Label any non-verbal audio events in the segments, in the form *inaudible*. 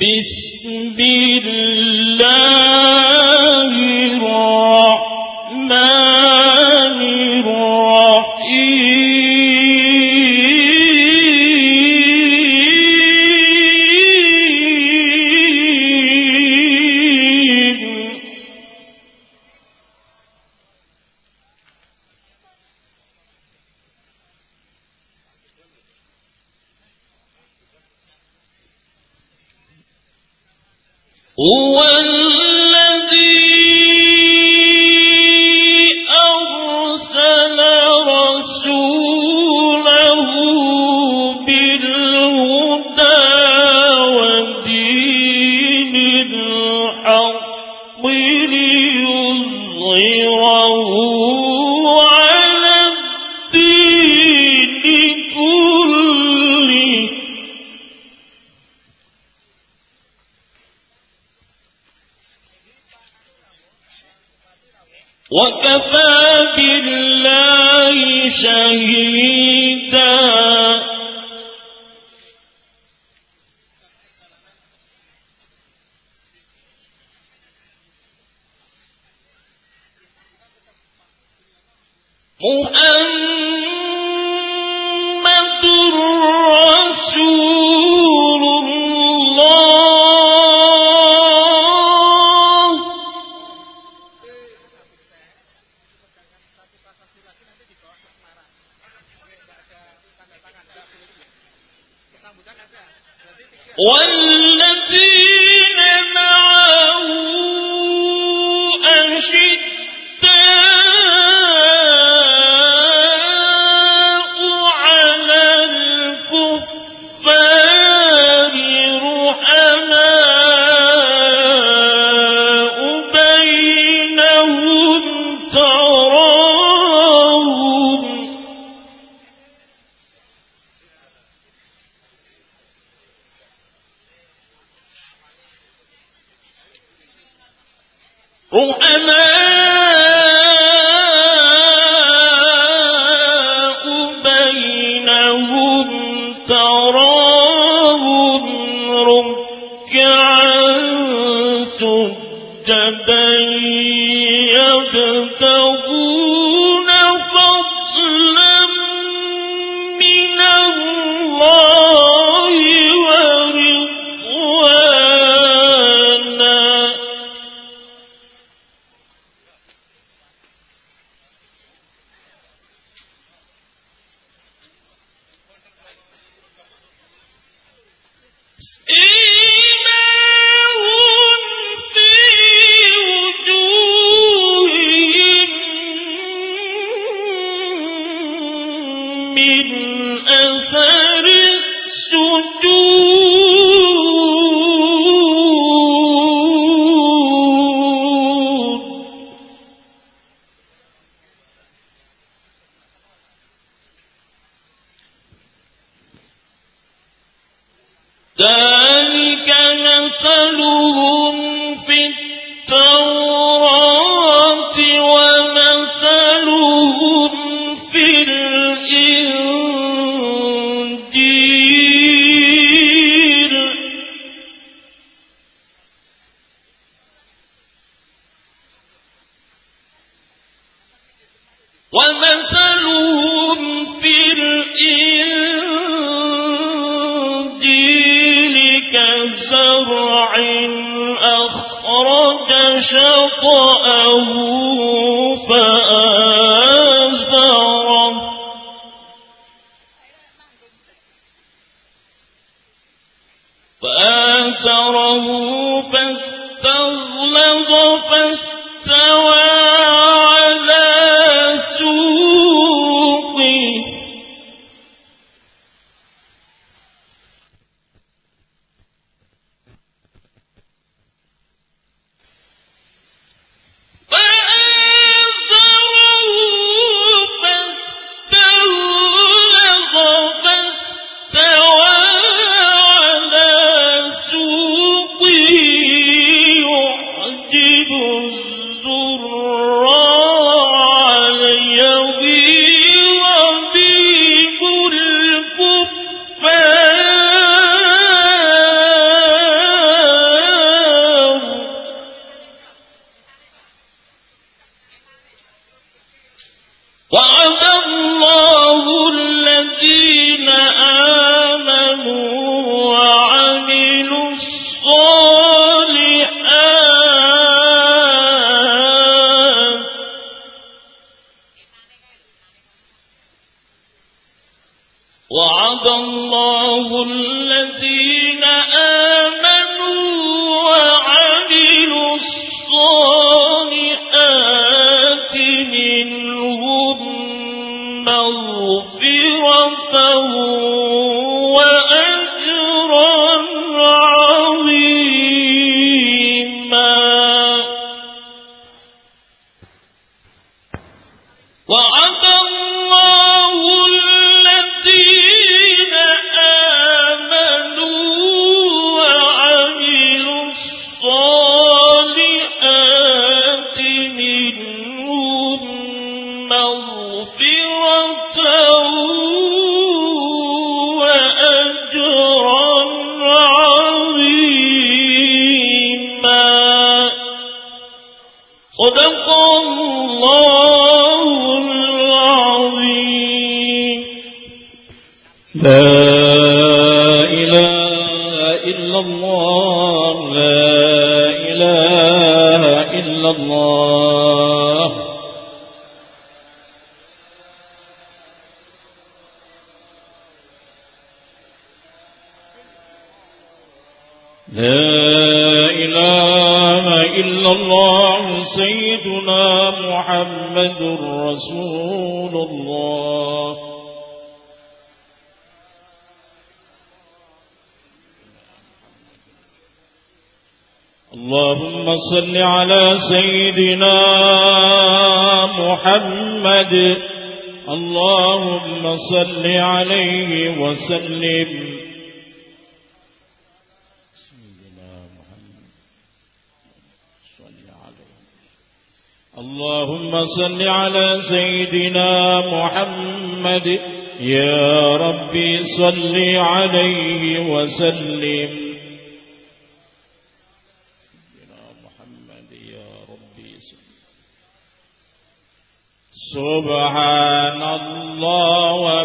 بسم الله صل على سيدنا محمد. اللهم صل عليه وسلم. اللهم صل على سيدنا محمد. يا ربي صل عليه وسلم سيدنا محمد يا ربي صل سبحان الله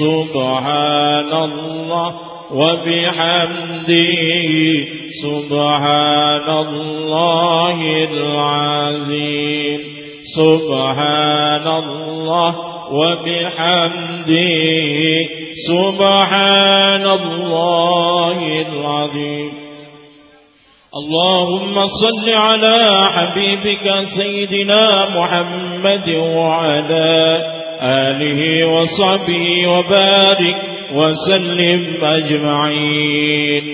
سبحان الله وبحمده. سبحان الله العظيم. سبحان الله وبحمده. سبحان الله العظيم. اللهم صل على حبيبك سيدنا محمد وعلى آله وصحبه وبارك وسلم أجمعين.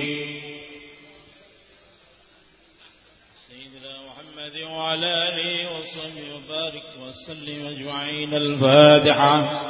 سيدنا محمد وعلى آله وصحبه وبارك وسلم أجمعين. الفاتحة.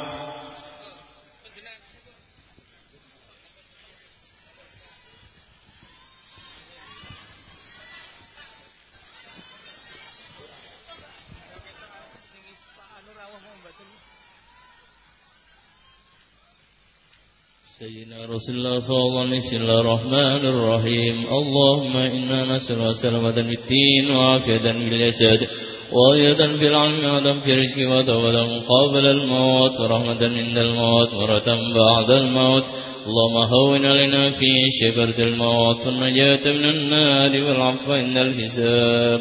سيدنا رسول الله صلى الله عليه وسلم بسم الله الرحمن الرحيم. اللهم إنا نسأل سلامة في الدين وعافية في الجسد وعافية في العلم وعافية في الرزق وتوبة قبل الموت ورحمة عند الموت ورة بعد الموت. اللهم هون علينا في شكرة الموت والنجاة من النار والعفو عند الحساب.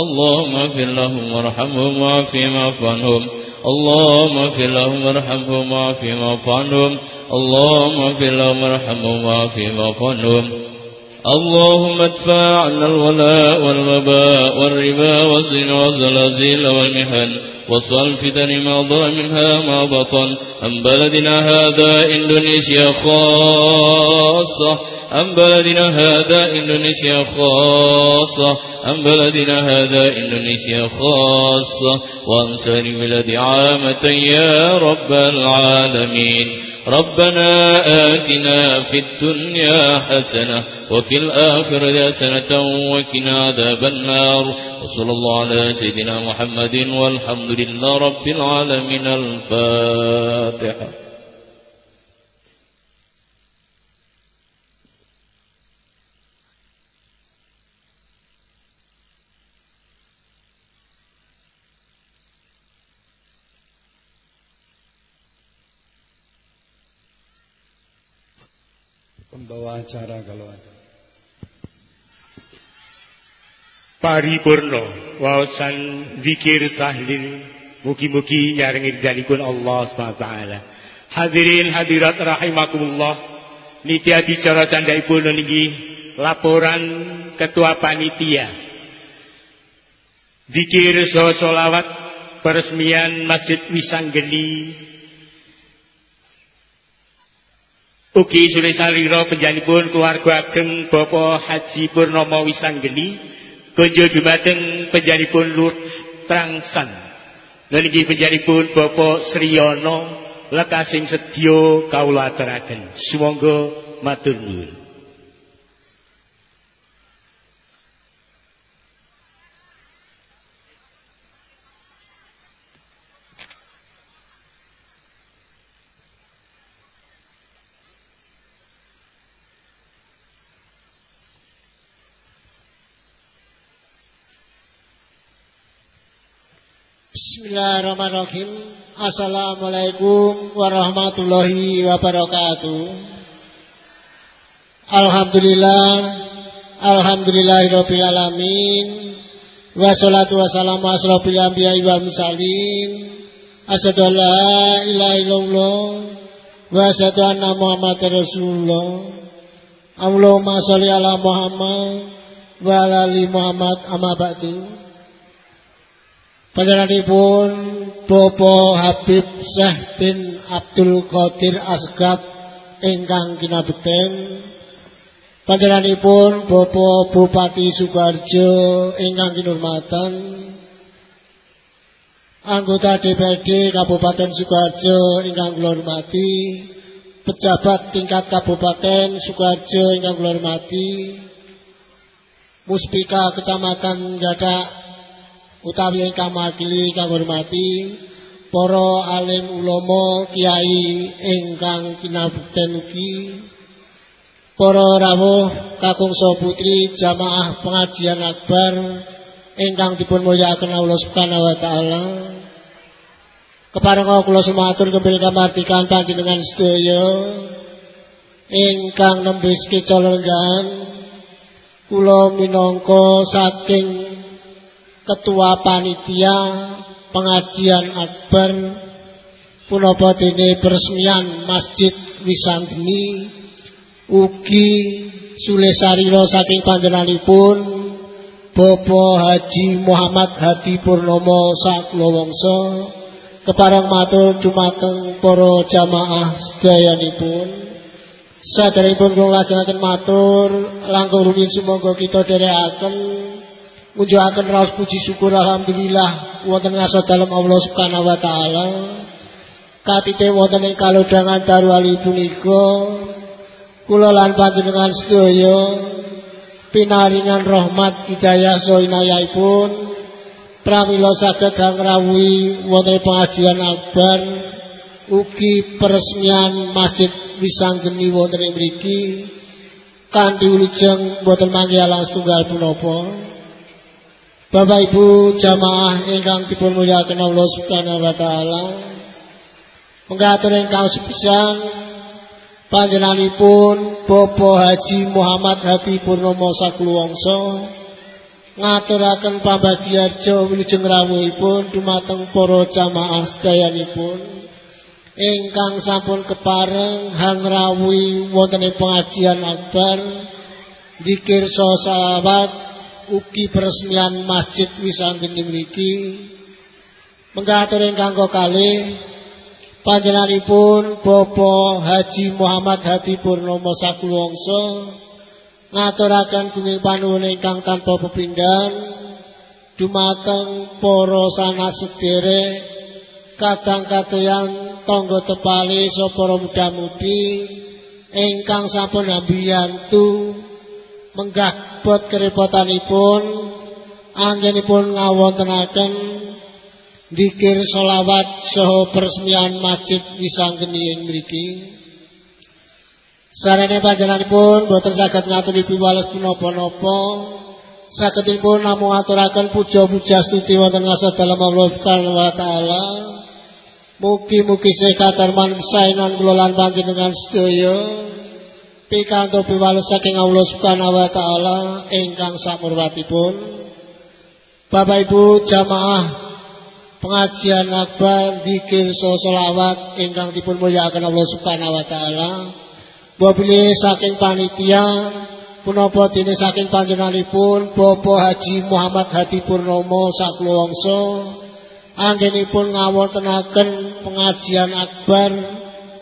اللهم اغفر لهم وارحمهم وعافهم واعف عنهم. اللهم اغفر لهم وارحمهم وعافهم واعف عنهم. اللهم اغفر لهم وارحمهم وعافهم واعف اللهم ادفع عنا الولاء والوباء والربا والزنا والزلازل والمحن وصل الفتن ما ظهر منها ما بطن. عن بلدنا هذا إندونيسيا خاصة. عن بلدنا هذا إندونيسيا خاصة؟ عن بلدنا هذا إندونيسيا خاصة؟ سائر بلاد عامة يا رب العالمين. ربنا آتنا في الدنيا حسنة وفي الآخرة حسنة وقنا عذاب النار. وصلى الله على سيدنا محمد والحمد لله رب العالمين. الفاتحة. Acara kalau ada. paripurna wawasan zikir tahlil mugi-mugi nyarengi ridhanipun Allah SWT hadirin hadirat rahimakumullah niti adicara candhaipun niki laporan ketua panitia zikir saha selawat peresmian Masjid Wisanggeni Ugi sule salira penjanipun keluarga ageng Bapak Haji Purnomo Wisanggeni Konjo dumateng penjaripun Lur Trangsan. Niki penjaripun Bapak Sriyono lekasing sedya kawula aturaken. Sumangga matur nuwun. Bismillahirrahmanirrahim. Assalamualaikum warahmatullahi wabarakatuh. Alhamdulillah. Alhamdulillahirabbil alamin. Wassalatu wassalamu asrofil anbiya'i wal mursalin. Asyhadu an la ilaha illallah wa asyhadu anna Muhammadar Rasulullah. Allahumma sholli ala Muhammad wa ala ali Muhammad amma. Panjenenganipun Bapak Habib Syekh bin Abdul Qadir Asgab ingkang kinabekten Panjenenganipun Bapak Bupati Sukoharjo ingkang kinurmatan. Anggota DPRD Kabupaten Sukoharjo ingkang kula hormati. Pejabat tingkat Kabupaten Sukoharjo ingkang kula hormati. Muspika Kecamatan Gadak utawi ingkang makili kang hormati para alim ulama kiai ingkang kinabukten ugi para rawuh kakung putri jamaah pengajian akbar ingkang dipun mulyakaken Allah Subhanahu wa taala. Keparenga kula sumatur kembali kamardikan panjenengan sedaya ingkang nembe sekecolenggan kula minangka saking ketua panitia pengajian akbar punapa dene peresmian Masjid Wisanggeni ugi sule sarira saking panjenenganipun Bapak Haji Muhammad Hadi Purnomo saklawangsa keparang matur dumateng para jamaah sedayanipun. Saderengipun kula lajengaken matur langkung rumiyin sumangga kita dherekaken Mujuaken raos puji syukur alhamdulillah wonten ngaso dalem Allah Subhanahu wa taala. Katite wonten ing kalodhangan darwali punika kula lan panjenengan sedaya pinaringan rahmat hidayah saha inayahipun pramila saged ngrawuhi wonten pengajian akbar ugi peresmian Masjid Wisanggeni wonten ing mriki kanthi wilujeng boten manggihalang setunggal punapa. Bapak Ibu jamaah ingkang dipun mulyakaken Allah Subhanahu wa taala. Mengatur ingkang sepisan panjenenganipun Bapak Haji Muhammad Hadi Purnomo Sakluwangsa ngaturaken pambagiyarja wilujeng rawuhipun dumateng para jamaah sedayanipun ingkang sampun kepareng hangrawuhi wonten pengajian akbar Dikir so salawat ugi peresmian masjid wisanggeni mriki mengkatur ingkang kalih panjenenganipun Bapak Haji Muhammad Hadi Purnomo Sakulwangsa ngaturaken gunging panuwun ingkang tanpa pepindhan dumateng para sanes sederek kadang kadoyan tangga tepali sapa muda-mudi ingkang sampun ambiyantu menggah bot kerepotanipun anggenipun ngawontenaken dikir solawat saha peresmian masjid wisanggeni ing mriki. Sarene panjenenganipun boten saged ngaturi piwales punapa-napa sagedipun namung aturaken puja-puja stuti wonten ngasih dalam Allah Subhanahu wa taala. Mugi-mugi sehat darman saenan kula lan panjenengan sedaya pikantuk piwales saking Allah Subhanahu wa taala ingkang samurwatipun Bapak Ibu jamaah pengajian akbar zikir solawat ingkang dipun mulyakaken Allah Subhanahu wa taala. Wabili saking panitia punapa dene saking panjenenganipun Bapak Haji Muhammad Hadi Purnomo saklawangsa anggenipun ngawontenaken pengajian akbar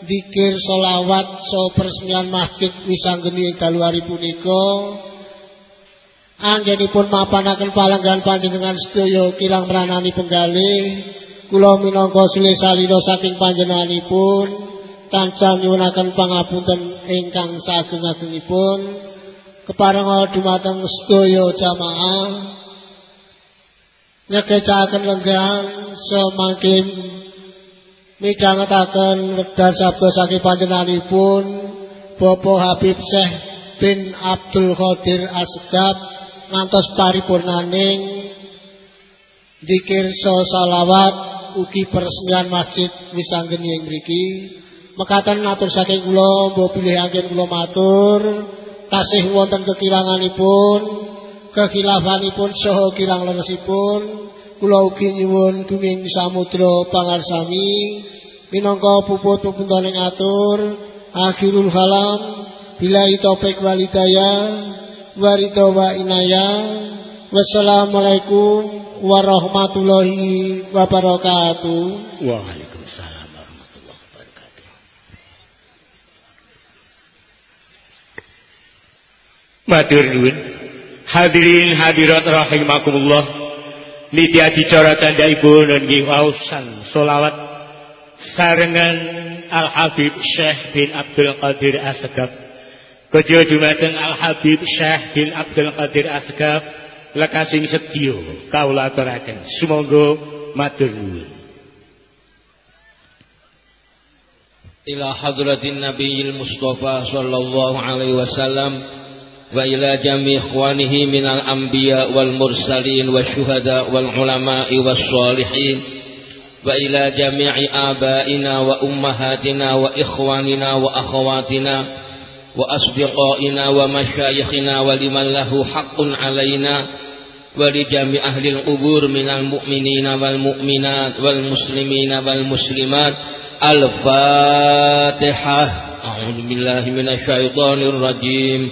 dikir solawat so peresmian masjid wisanggeni dalu hari punika. Anggenipun mapanaken palenggan panjenengan sedaya kirang meranani penggalih kula minangka sule salira saking panjenenganipun tansah nyuwunaken pangapunten ingkang sageng-agengipun keparenga dumateng sedaya jamaah nyekecaken lenggang semakin midhangetaken wekdal sabda saking panjenenganipun Bapak Habib Syekh bin Abdul Qadir Asgab ngantos paripurnaning dikir so salawat ugi peresmian masjid wisanggeni ing mriki. Mekaten atur saking kula mbok pilih anggen kula matur. Tasih wonten kekiranganipun kekhilaafanipun saha kirang leresipun kula ugi nyuwun gunging samudra pangarsami. Minangka puput pupuntaning atur akhirul kalam billahi taufik wal hidayah warida wa inayah wassalamualaikum warahmatullahi wabarakatuh. Waalaikumsalam warahmatullahi wabarakatuh. Matur nuwun. Hadirin hadirat rahimakumullah Niti adicara candhaipun nggih wausan solawat sarengan Al Habib Syekh bin Abdul Qadir Asgaf. Kaja dumateng Al Habib Syekh bin Abdul Qadir Asgaf lekasing sedya kawula aturaken. Sumangga matur nuwun. Hadratin Nabiyil Mustafa sallallahu alaihi wasallam وإلى جميع إخوانه من الأنبياء والمرسلين والشهداء والعلماء والصالحين وإلى جميع آبائنا وأمهاتنا وإخواننا وأخواتنا وأصدقائنا ومشايخنا ولمن له حق علينا ولجميع أهل القبور من المؤمنين والمؤمنات والمسلمين والمسلمات الفاتحة أعوذ بالله من الشيطان الرجيم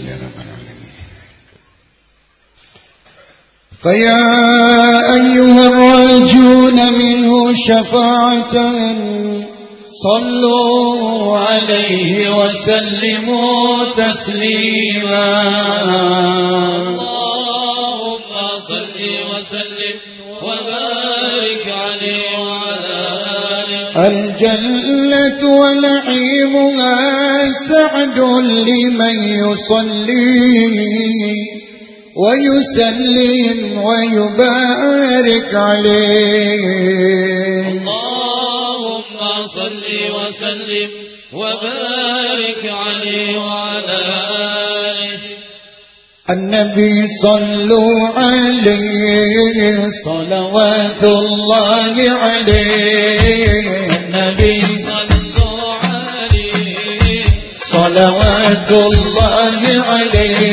فيا أيها الراجون منه شفاعة صلوا عليه وسلموا تسليما. اللهم صل وسلم وبارك عليه وعلى آله. الجنة ونعيمها سعد لمن يصلي. ويسلم ويبارك عليه. اللهم صل وسلم وبارك عليه وعلى آله. النبي صلوا عليه صلوات الله عليه. النبي صلوا عليه. صلوات الله عليه.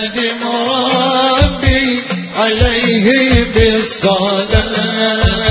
وأدم ربي عليه بالصلاة.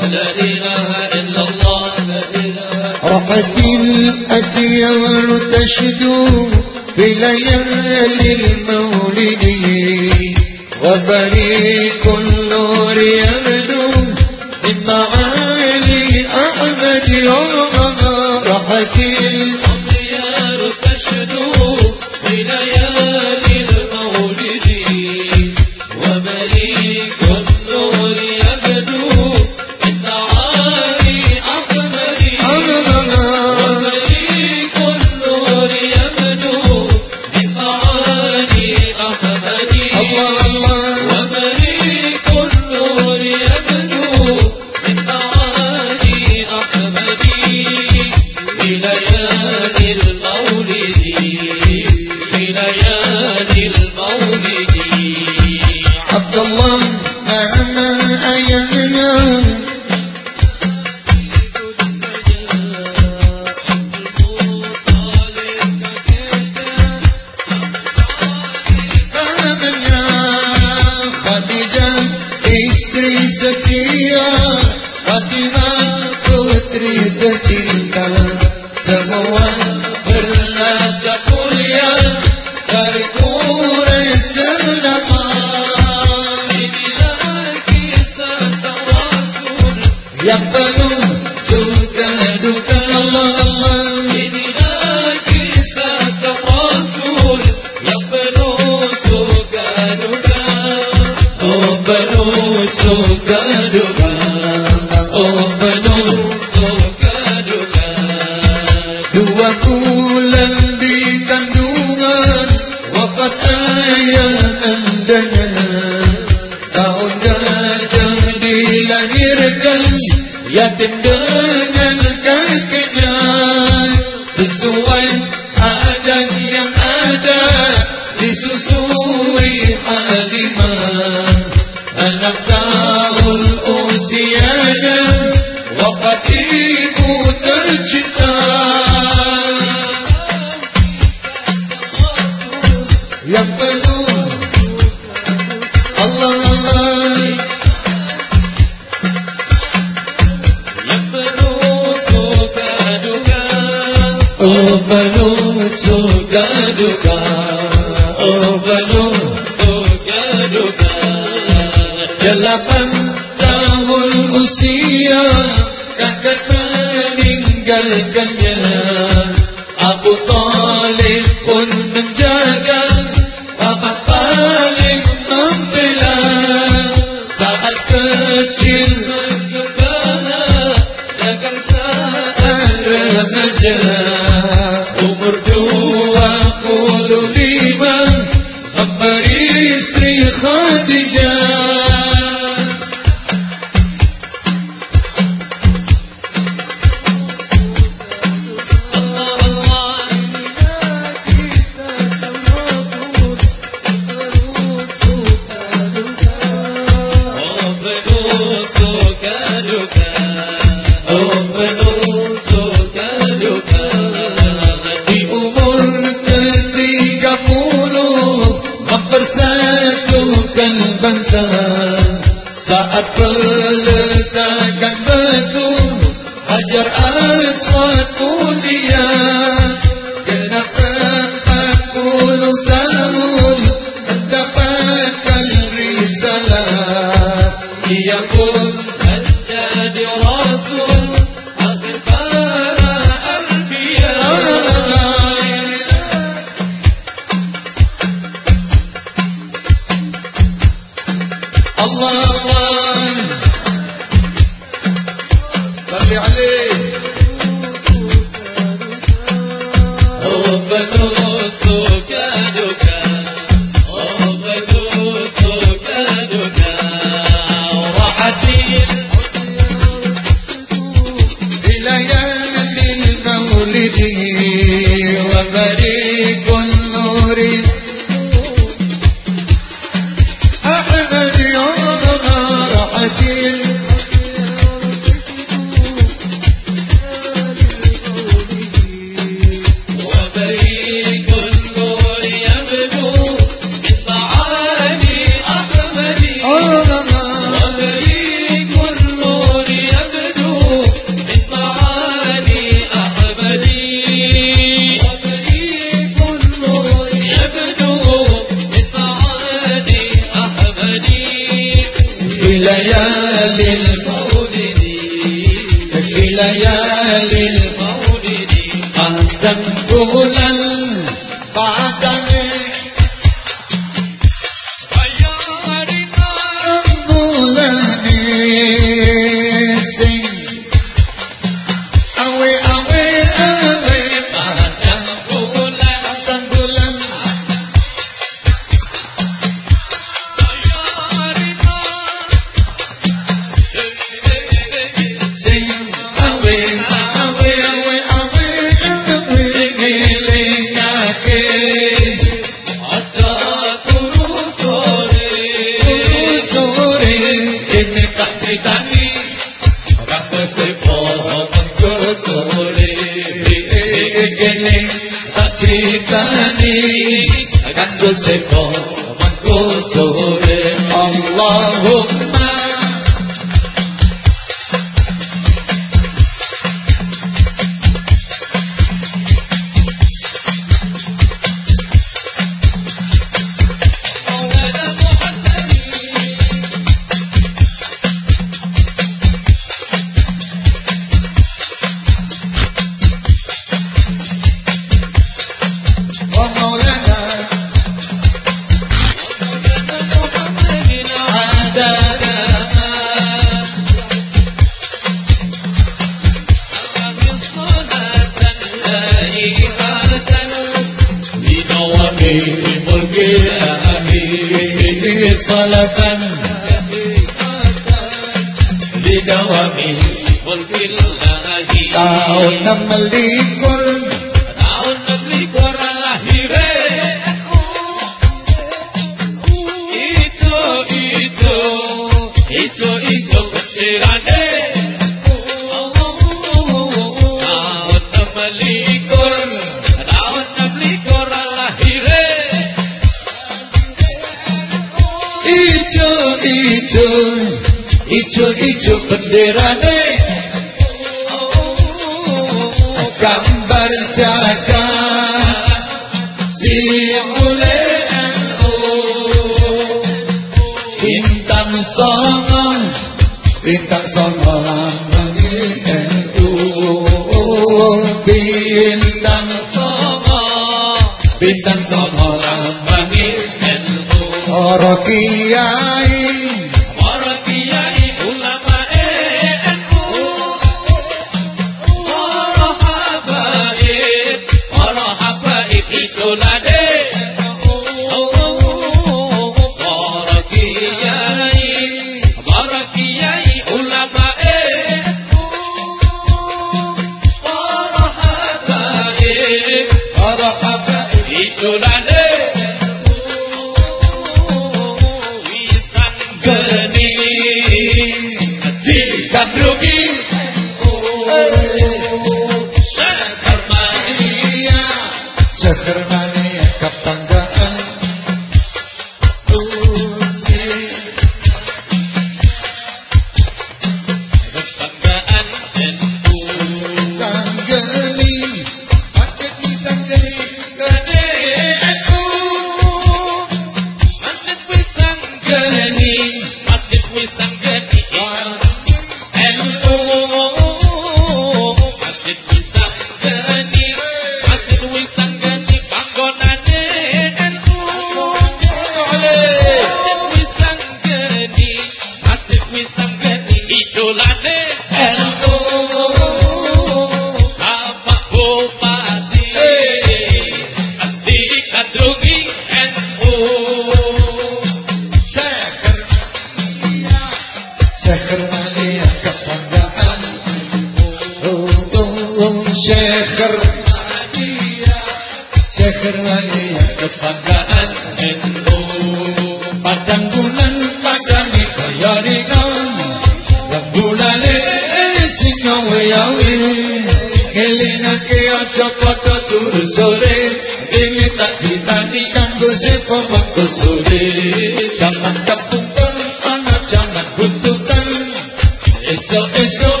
besok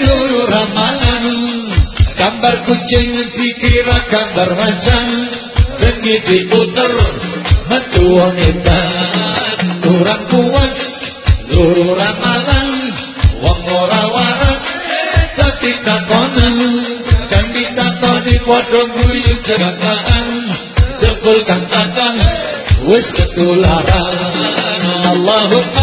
Nur ramalan Gambar kucing pikir gambar macan. Bengi diputer Metu wanita Kurang puas Nur ramalan. Wong ora waras Tapi takonan. Kang ditakoni podo guyu jagataan Jebul kang tatang Wis ketularan. Allahu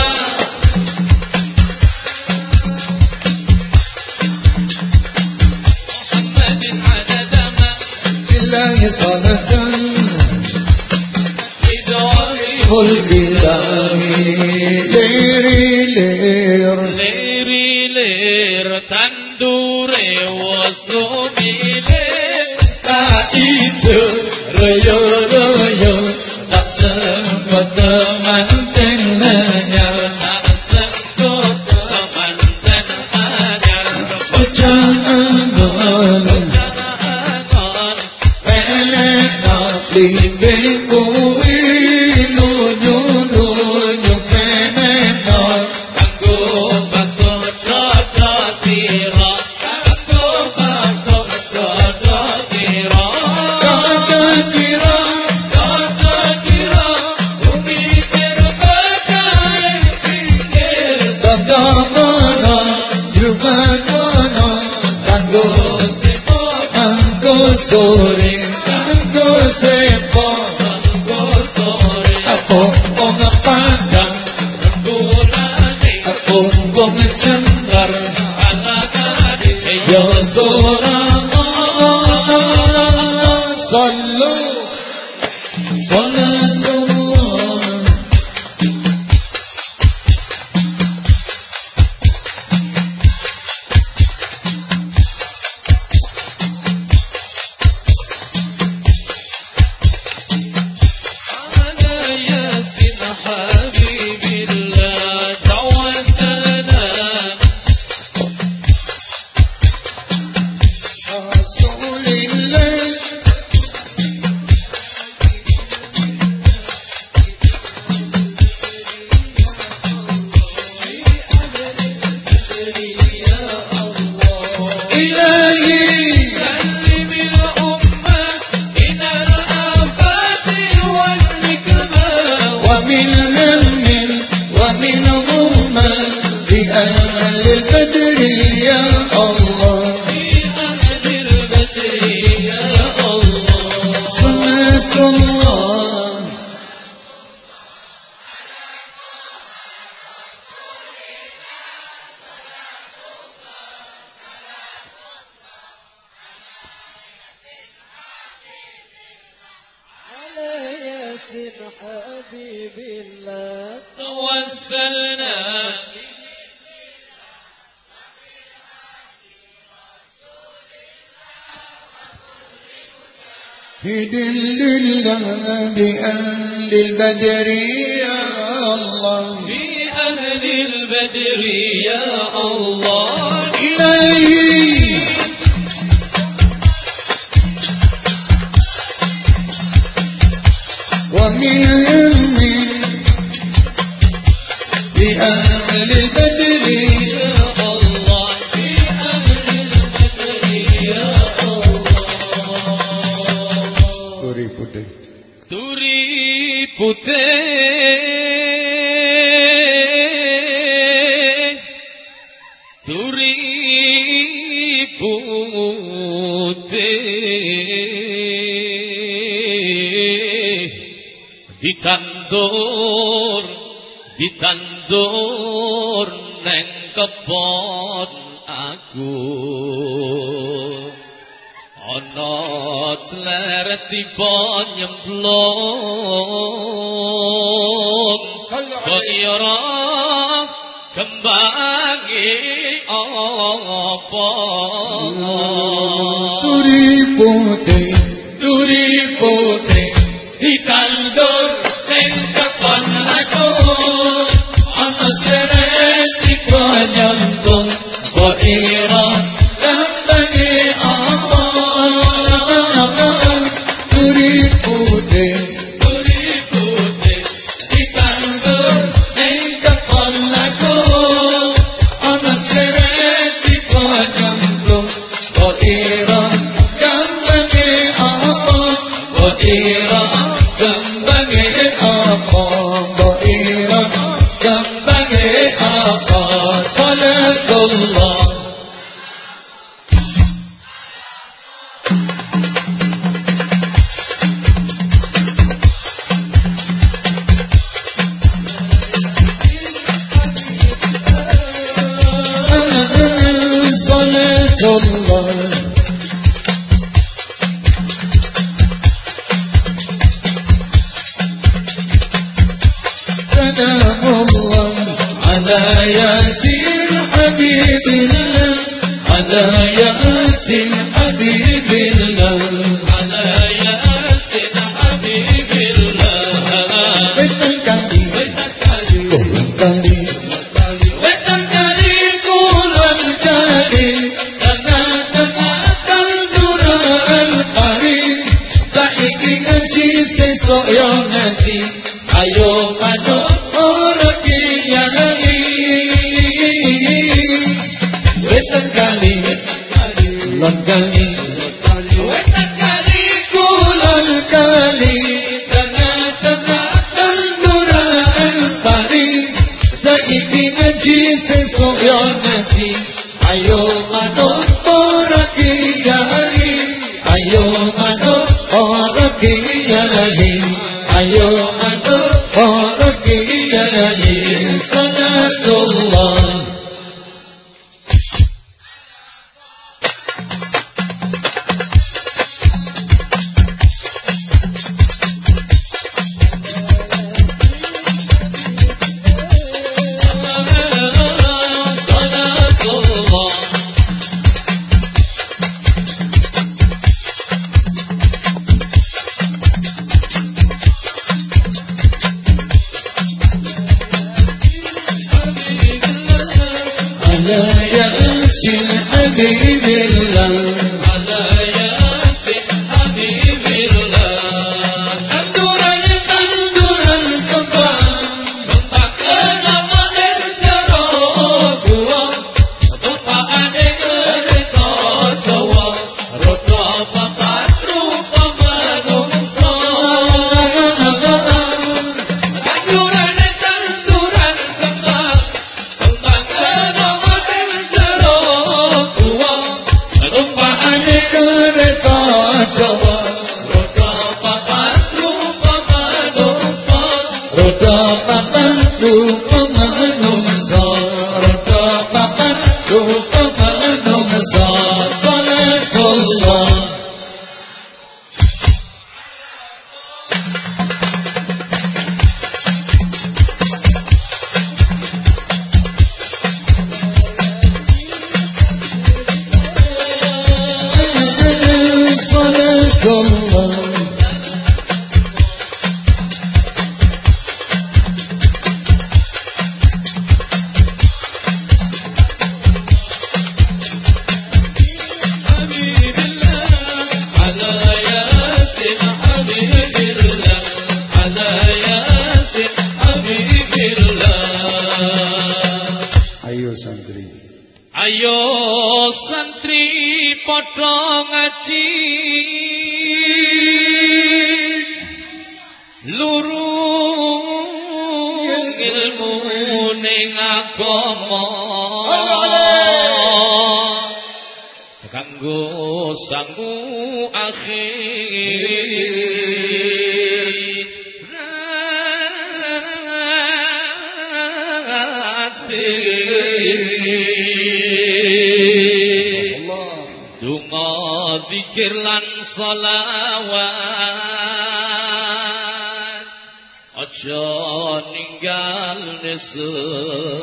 ninggal nesembah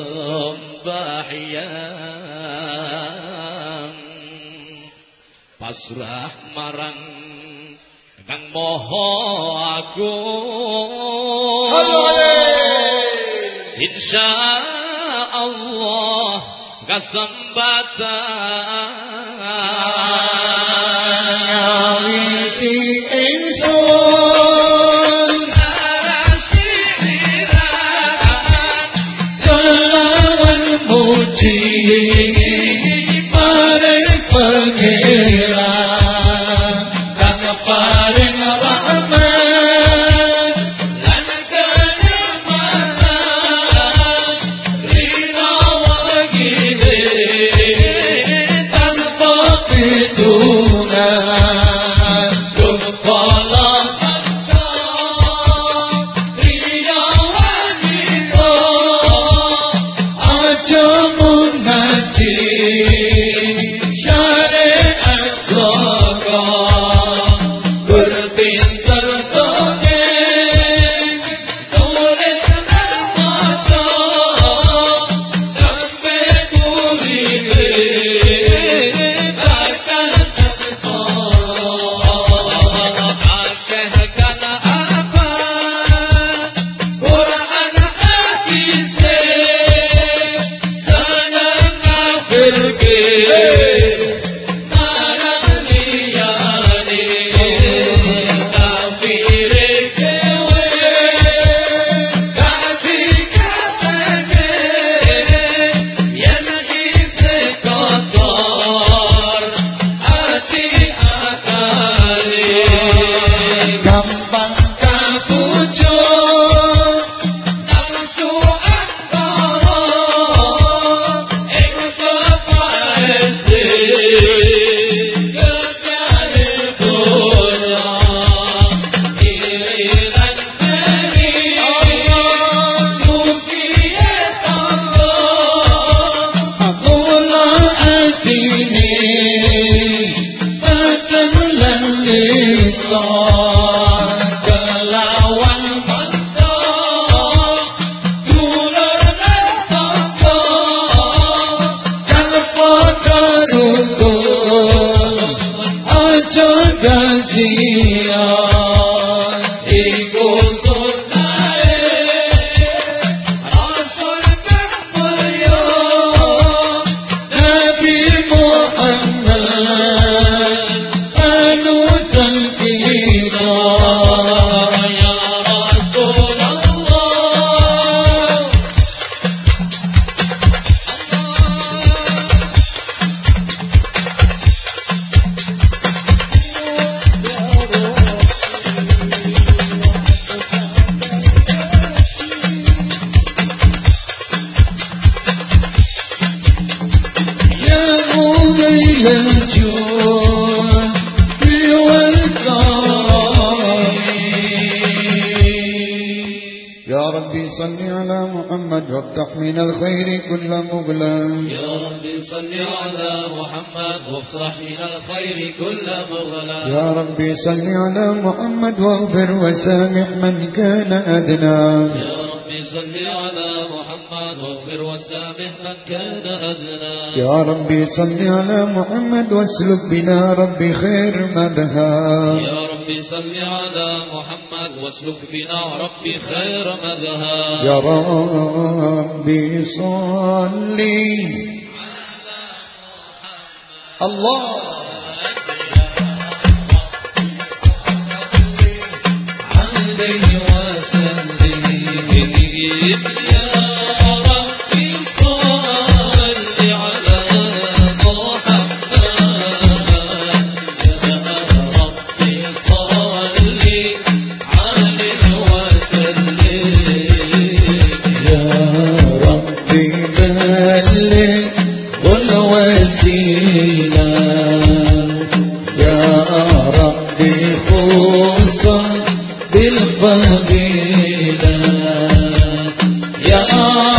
pasrah marang kang moho aku insya Allah kesempatan يا ربي صل على محمد واغفر وسامح من كان أدنى. يا ربي صل على محمد واسلك بنا ربي خير مدها يا ربي صل على محمد واسلك بنا ربي خير مدها يا ربي صل على محمد. الله. الضبابيلا يا آه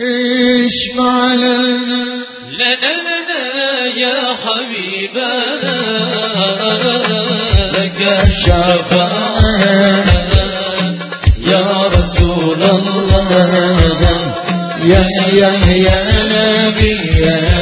اشفع لنا لا يا حبيبنا لك شفاعة. يا رسول الله. يا يا يا نبي. يا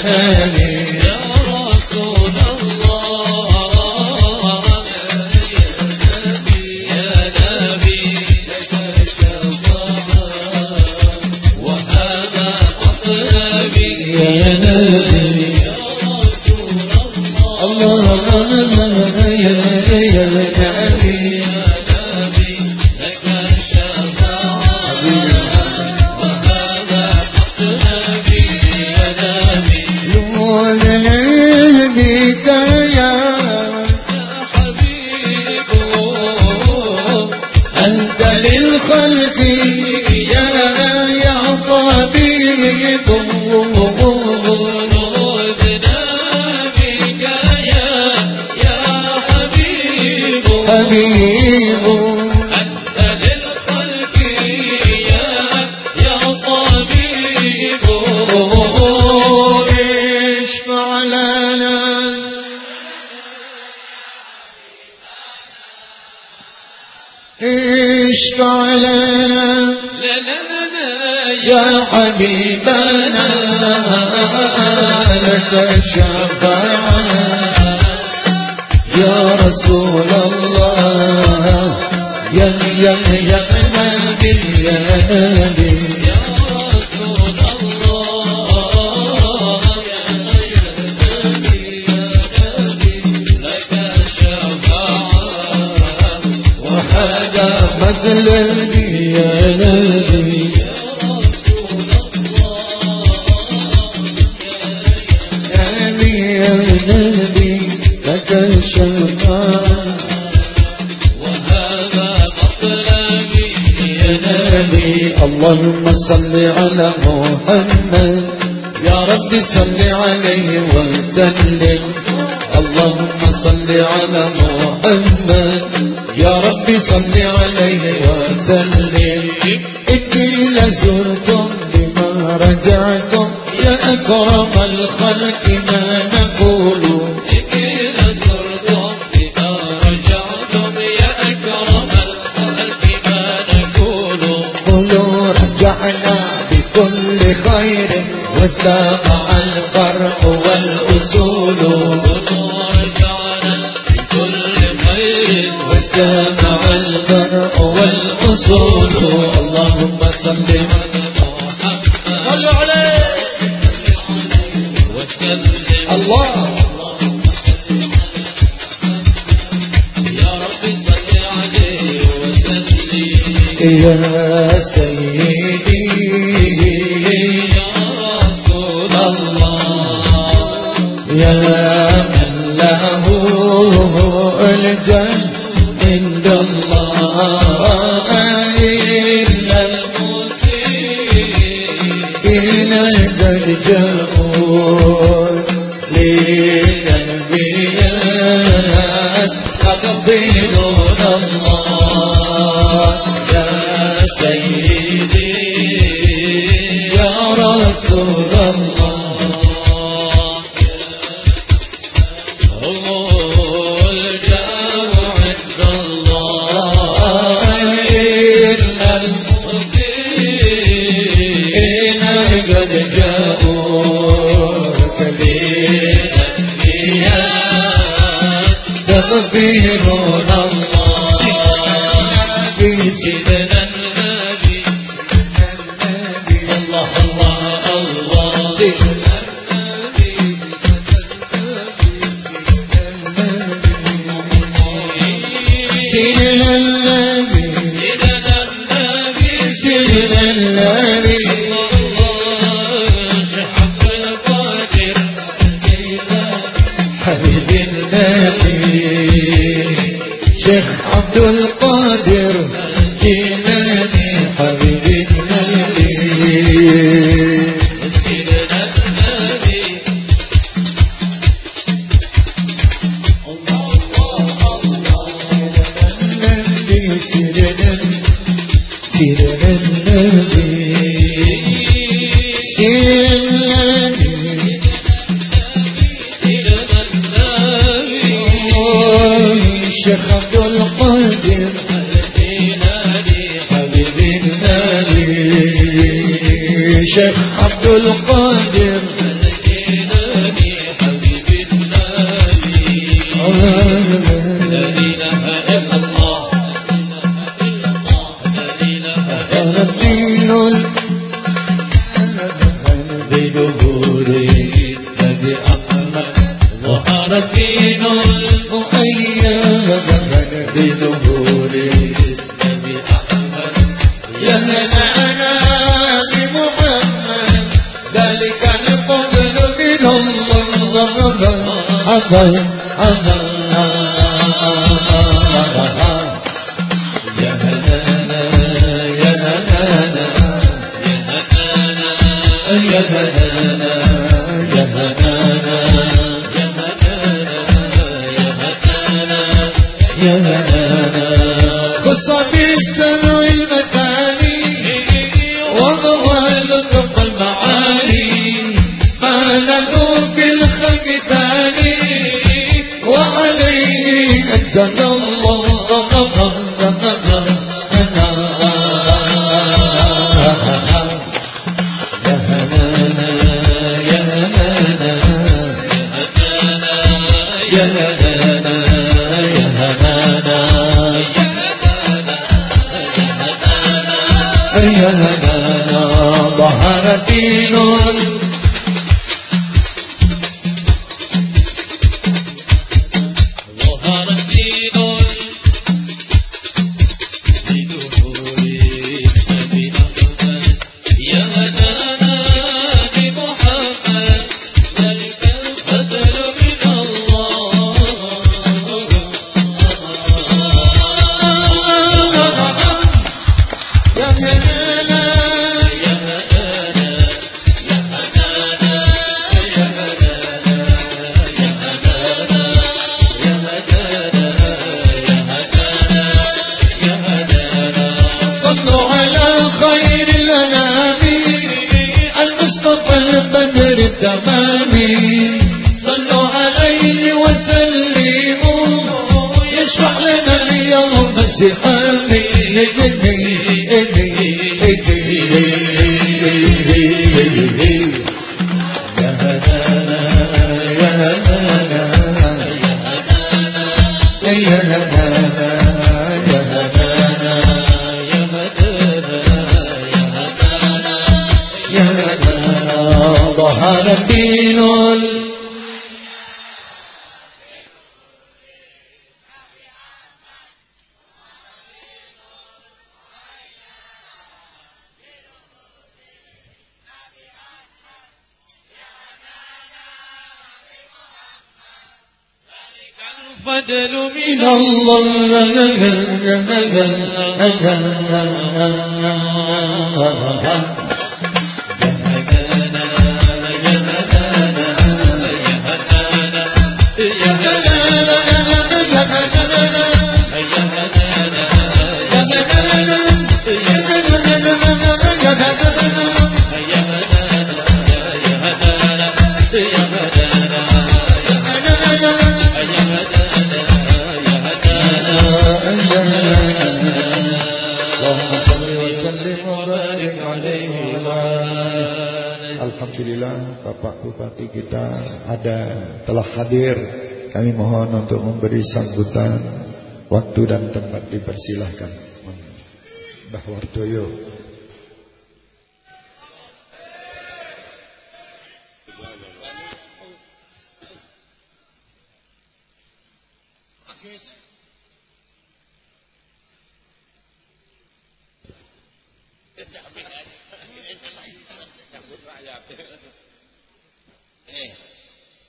memberi sambutan Waktu dan tempat dipersilahkan. Mbah Wardoyo.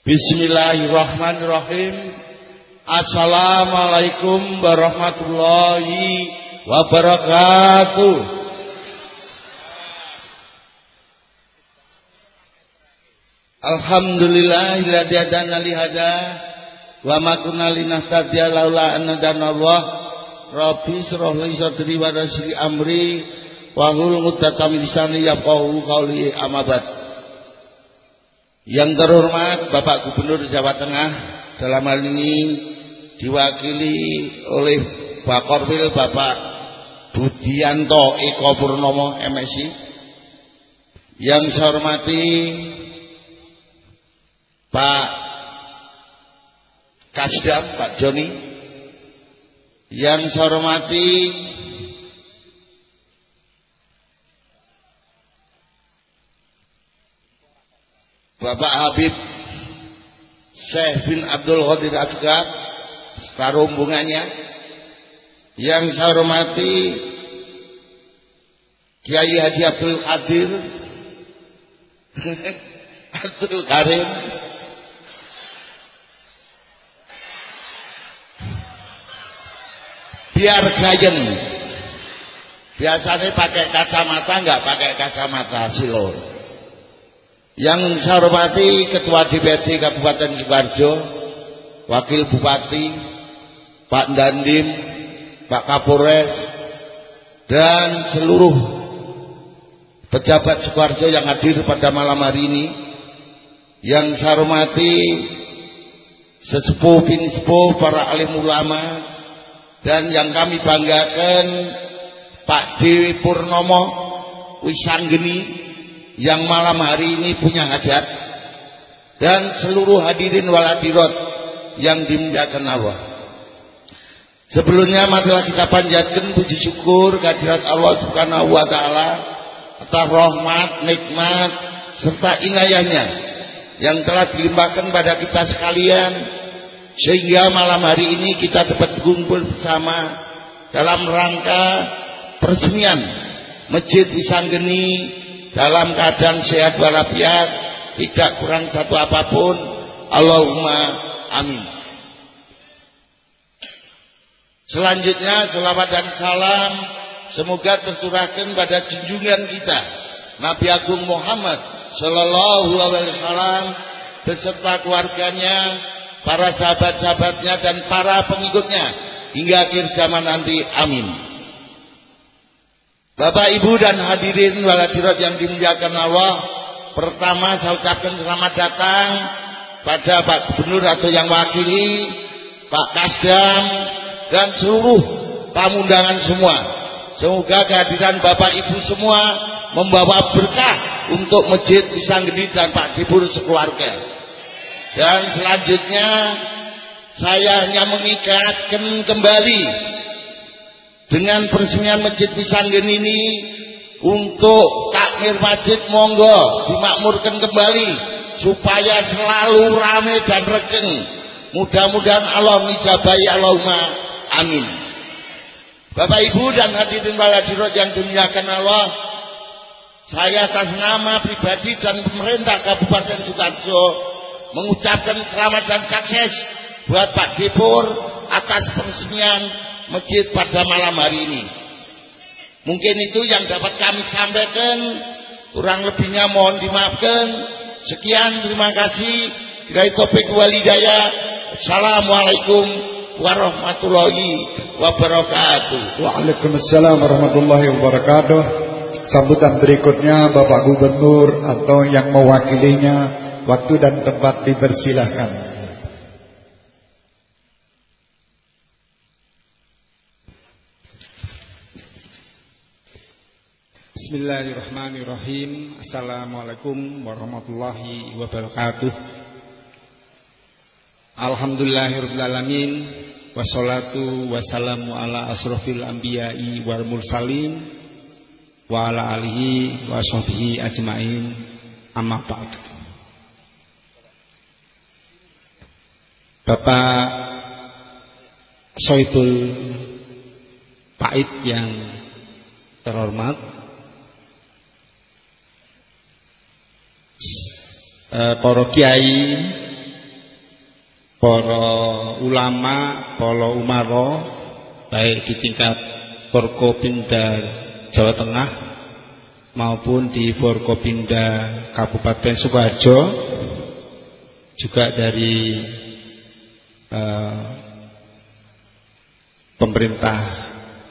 Bismillahirrahmanirrahim Assalamualaikum warahmatullahi wabarakatuh. Alhamdulillahilladzi hadana li hada wa ma kunna linahtadiya laula an hadana Allah. Rabbi shrah li sadri wa yassir amri. Wa hlul 'uqdatam min lisani yafqahu qawli amabad. Yang terhormat Bapak Gubernur Jawa Tengah dalam hal ini diwakili oleh Pak Korwil Bapak Budianto Eko Purnomo MSI yang saya hormati Pak Kasdam Pak Joni. Yang saya hormati Bapak Habib Syekh bin Abdul Qadir Asgab serombongannya yang saya hormati Kiai Haji Abdul Qadir. *laughs* Abdul Karim. Biar gayen biasanya pakai kacamata nggak pakai kacamata silor yang saya hormati Ketua DPD Kabupaten Sidoarjo, Wakil Bupati, Pak Dandim, Pak Kapolres, dan seluruh pejabat Sidoarjo yang hadir pada malam hari ini. Yang saya hormati sesepuh bin sepuh para alim ulama dan yang kami banggakan Pak Dewi Purnomo Wisanggeni yang malam hari ini punya hajat dan seluruh hadirin wal hadirat yang dimuliakan Allah. Sebelumnya marilah kita panjatkan puji syukur kehadirat Allah Subhanahu wa taala atas rahmat, nikmat serta inayahnya yang telah dilimpahkan pada kita sekalian sehingga malam hari ini kita dapat berkumpul bersama dalam rangka peresmian Masjid Wisanggeni dalam keadaan sehat walafiat tidak kurang satu apa pun Allahumma amin. Selanjutnya selawat dan salam semoga tercurahkan pada junjungan kita Nabi Agung Muhammad Sallallahu Alaihi Wasallam beserta keluarganya para sahabat-sahabatnya dan para pengikutnya hingga akhir zaman nanti. Amin. Bapak Ibu dan hadirin waladirat yang dimuliakan Allah Pertama saya ucapkan selamat datang Pada Pak Gubernur atau yang wakili Pak Kasdam Dan seluruh tamu undangan semua. Semoga kehadiran Bapak Ibu semua Membawa berkah untuk Masjid Pisang Gede dan Pak Dibur sekeluarga. Dan selanjutnya Saya hanya mengikatkan kembali dengan peresmian Masjid Pisanggen ini untuk takmir masjid monggo dimakmurkan kembali supaya selalu ramai dan rekeng mudah-mudahan Allah mijabai Allahumma amin Bapak Ibu dan hadirin waladirat yang dimuliakan Allah saya atas nama pribadi dan pemerintah Kabupaten Sukarjo mengucapkan selamat dan sukses buat Pak Depur atas peresmian masjid pada malam hari ini. Mungkin itu yang dapat kami sampaikan. Kurang lebihnya mohon dimaafkan. Sekian terima kasih. Dari topik walidaya. Assalamualaikum warahmatullahi wabarakatuh. Waalaikumsalam warahmatullahi wabarakatuh. Sambutan berikutnya Bapak Gubernur atau yang mewakilinya waktu dan tempat dipersilahkan. Bismillahirrahmanirrahim. Assalamualaikum warahmatullahi wabarakatuh. Alhamdulillahirrahmanirrahim. Wassalatu wassalamu ala asrafil anbiya'i wal mursalin Wa ala alihi wa sahbihi ajma'in. Amma ba'd. Bapak Soibul Pait yang terhormat Para kiai para ulama, para umaro baik di tingkat Forkopimda Jawa Tengah maupun di Forkopimda Kabupaten Sukoharjo juga dari uh, pemerintah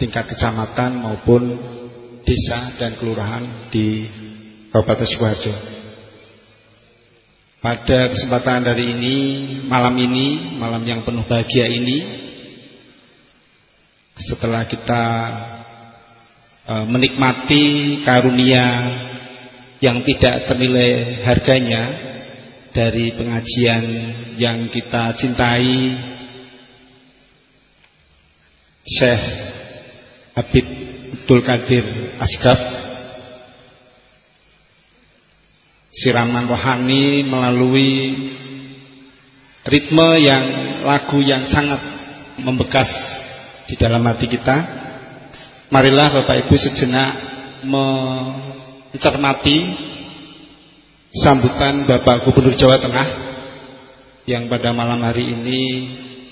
tingkat kecamatan maupun desa dan kelurahan di Kabupaten Sukoharjo. Pada kesempatan hari ini, malam ini, malam yang penuh bahagia ini, setelah kita uh, menikmati karunia yang tidak ternilai harganya dari pengajian yang kita cintai, Syekh Habib Abdul Qadir Asgaf siraman rohani melalui ritme yang lagu yang sangat membekas di dalam hati kita. Marilah Bapak Ibu sejenak mencermati sambutan Bapak Gubernur Jawa Tengah yang pada malam hari ini